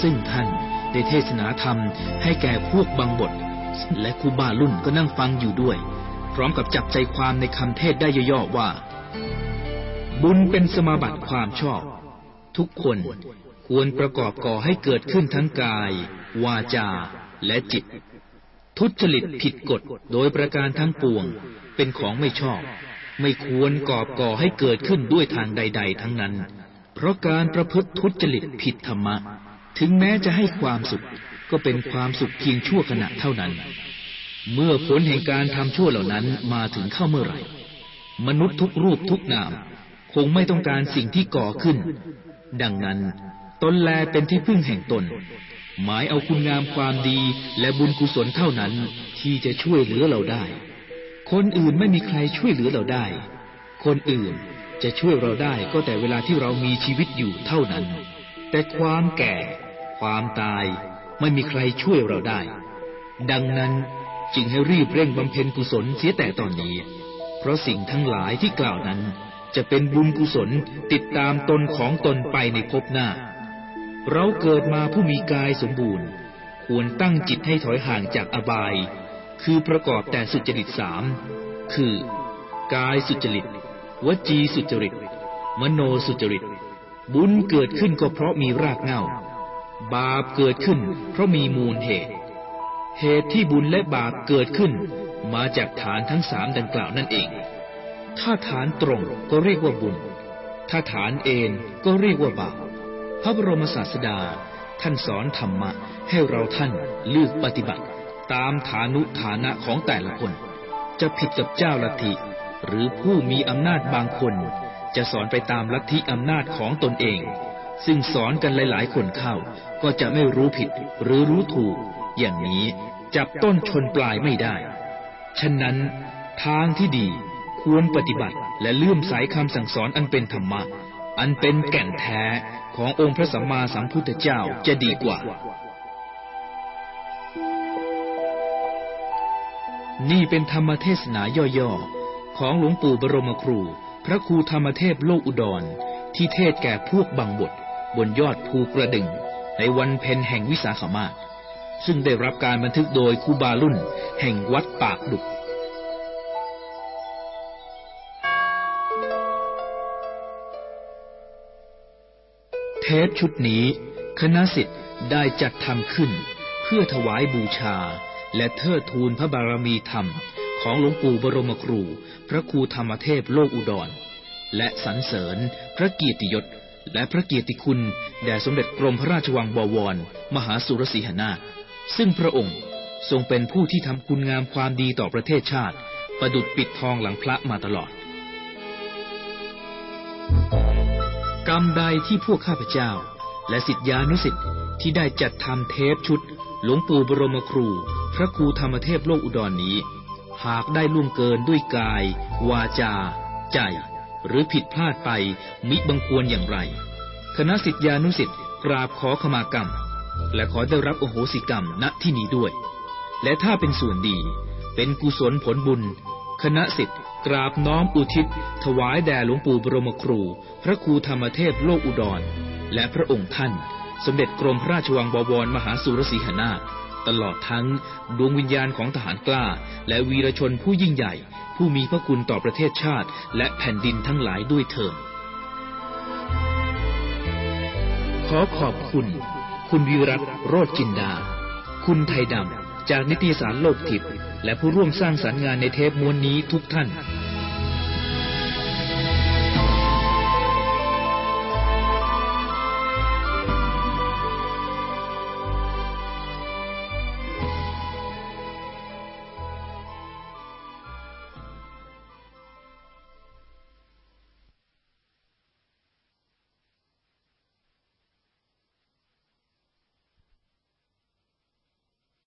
ซึ่งท่านได้เทศนาธรรมให้แก่พวกบางบท และครูบาลุ่นก็นั่งฟังอยู่ด้วย พร้อมกับจับใจความในคำเทศได้ย่อๆว่า บุญเป็นสมาบัติความชอบ ทุกคนควรประกอบก่อให้เกิดขึ้นทั้งกาย วาจา และจิต ทุจริตผิดกฎโดยประการทั้งปวง เป็นของไม่ชอบ ไม่ควรกอบก่อให้เกิดขึ้นด้วยทางใด ๆ ทั้งนั้น เพราะการประพฤติทุจริตผิดธรรมะ ถึงแม้จะให้ความสุข ก็เป็นความสุขเพียงชั่วขณะเท่านั้น เมื่อผลแห่งการทำชั่วเหล่านั้นมาถึงเข้าเมื่อไหร่ มนุษย์ทุกรูปทุกนาม คงไม่ต้องการสิ่งที่ก่อขึ้น ดังนั้น ตนแลเป็นที่พึ่งแห่งตน หมายเอาคุณงามความดีและบุญกุศลเท่านั้นที่จะช่วยเหลือเราได้ คนอื่นไม่มีใครช่วยเหลือเราได้ คนอื่นจะช่วยเราได้ก็แต่เวลาที่เรามีชีวิตอยู่เท่านั้น แต่ความแก่ ความตาย ไม่มีใครช่วยเราได้ ดังนั้นจึงให้รีบเร่งบำเพ็ญกุศลเสียแต่ตอนนี้ เพราะสิ่งทั้งหลายที่กล่าวนั้น จะเป็นบุญกุศลติดตามตนของตนไปในภพหน้า เราเกิดมาผู้มีกายสมบูรณ์ ควรตั้งจิตให้ถอยห่างจากอบาย คือประกอบแต่สุจริตสาม คือ กายสุจริต วจีสุจริต มโนสุจริต บุญเกิดขึ้นก็เพราะมีรากเหง้า บาปเกิดขึ้น เพราะมีมูลเหตุ เหตุที่บุญและบาปเกิดขึ้น มาจากฐานทั้งสามดังกล่าวนั่นเอง ถ้าฐานตรงก็เรียกว่าบุญ ถ้าฐานเอ็นก็เรียกว่าบาป พระบรมศาสดา ท่านสอนธรรมะ ให้เราท่านเลือกปฏิบัติ ตามฐานุฐานะของแต่ละคน จะผิดกับเจ้าลัทธิหรือผู้มีอำนาจบางคน จะสอนไปตามลัทธิอำนาจของตนเอง ซึ่งสอนกันหลาย ๆ คนเข้า ก็จะไม่รู้ผิดหรือรู้ถูก อย่างนี้จับต้นชนปลายไม่ได้ ฉะนั้น ทางที่ดีควรปฏิบัติและเลื่อมใสคำสั่งสอนอันเป็นธรรมะ อันเป็นแก่นแท้ขององค์พระสัมมาสัมพุทธเจ้าจะดีกว่า นี่เป็นธรรมเทศนาย่อ ๆ ของหลวงปู่บรมครู พระครูธรรมเทพโลกอุดร ที่เทศแก่พวกบางบท บนยอดภูกระดึงในวันเพ็ญแห่งวิสาขมาศซึ่งได้รับการบันทึกโดยครูบาลุ่นแห่งวัดปากดุกเทปชุดนี้ คณะสิทธิ์ได้จัดทำขึ้น เพื่อถวายบูชา และเทิดทูนพระบารมีธรรม ของหลวงปู่บรมครู พระครูธรรมเทพโลกอุดร และสรรเสริญพระเกียรติยศ และพระเกียรติคุณแด่สมเด็จกรมพระราชวังบวร มหาสุรสีหนาถซึ่งพระองค์ทรงเป็นผู้ที่ทำคุณงามความดีต่อประเทศชาติ ประดุดปิดทองหลังพระมาตลอด กรรมใดที่พวกข้าพเจ้า และสิทธิานุสิทธิ์ที่ได้จัดทำเทปชุด หลวงปู่บรมครู พระครูธรรมเทพโลกอุดรนนี้ หากได้ล่วงเกินด้วยกาย วาจา ใจ หรือผิดพลาดไปมิบังควรอย่างไร คณะสิทธิานุสิทธิ์กราบขอขมากรรม และขอได้รับโอโหสิกรรมณที่นี้ด้วย และถ้าเป็นส่วนดี เป็นกุศลผลบุญ คณะสิทธิ์กราบน้อมอุทิศ ถวายแด่หลวงปู่บรมครู พระครูธรรมเทพโลกอุดร และพระองค์ท่าน สมเด็จกรมพระราชวังบวรมหาสุรสีหนาถ ตลอดทั้งดวงวิญญาณของทหารกล้า และวีรชนผู้ยิ่งใหญ่ ผู้มีพระคุณต่อประเทศชาติ และแผ่นดินทั้งหลายด้วยเถิดขอขอบคุณ คุณวิรัตโรจจินดา คุณไทยดำ จากนิตยสารโลกทิพย์และผู้ร่วมสร้างสรรค์งานในเทปม้วนนี้ทุกท่าน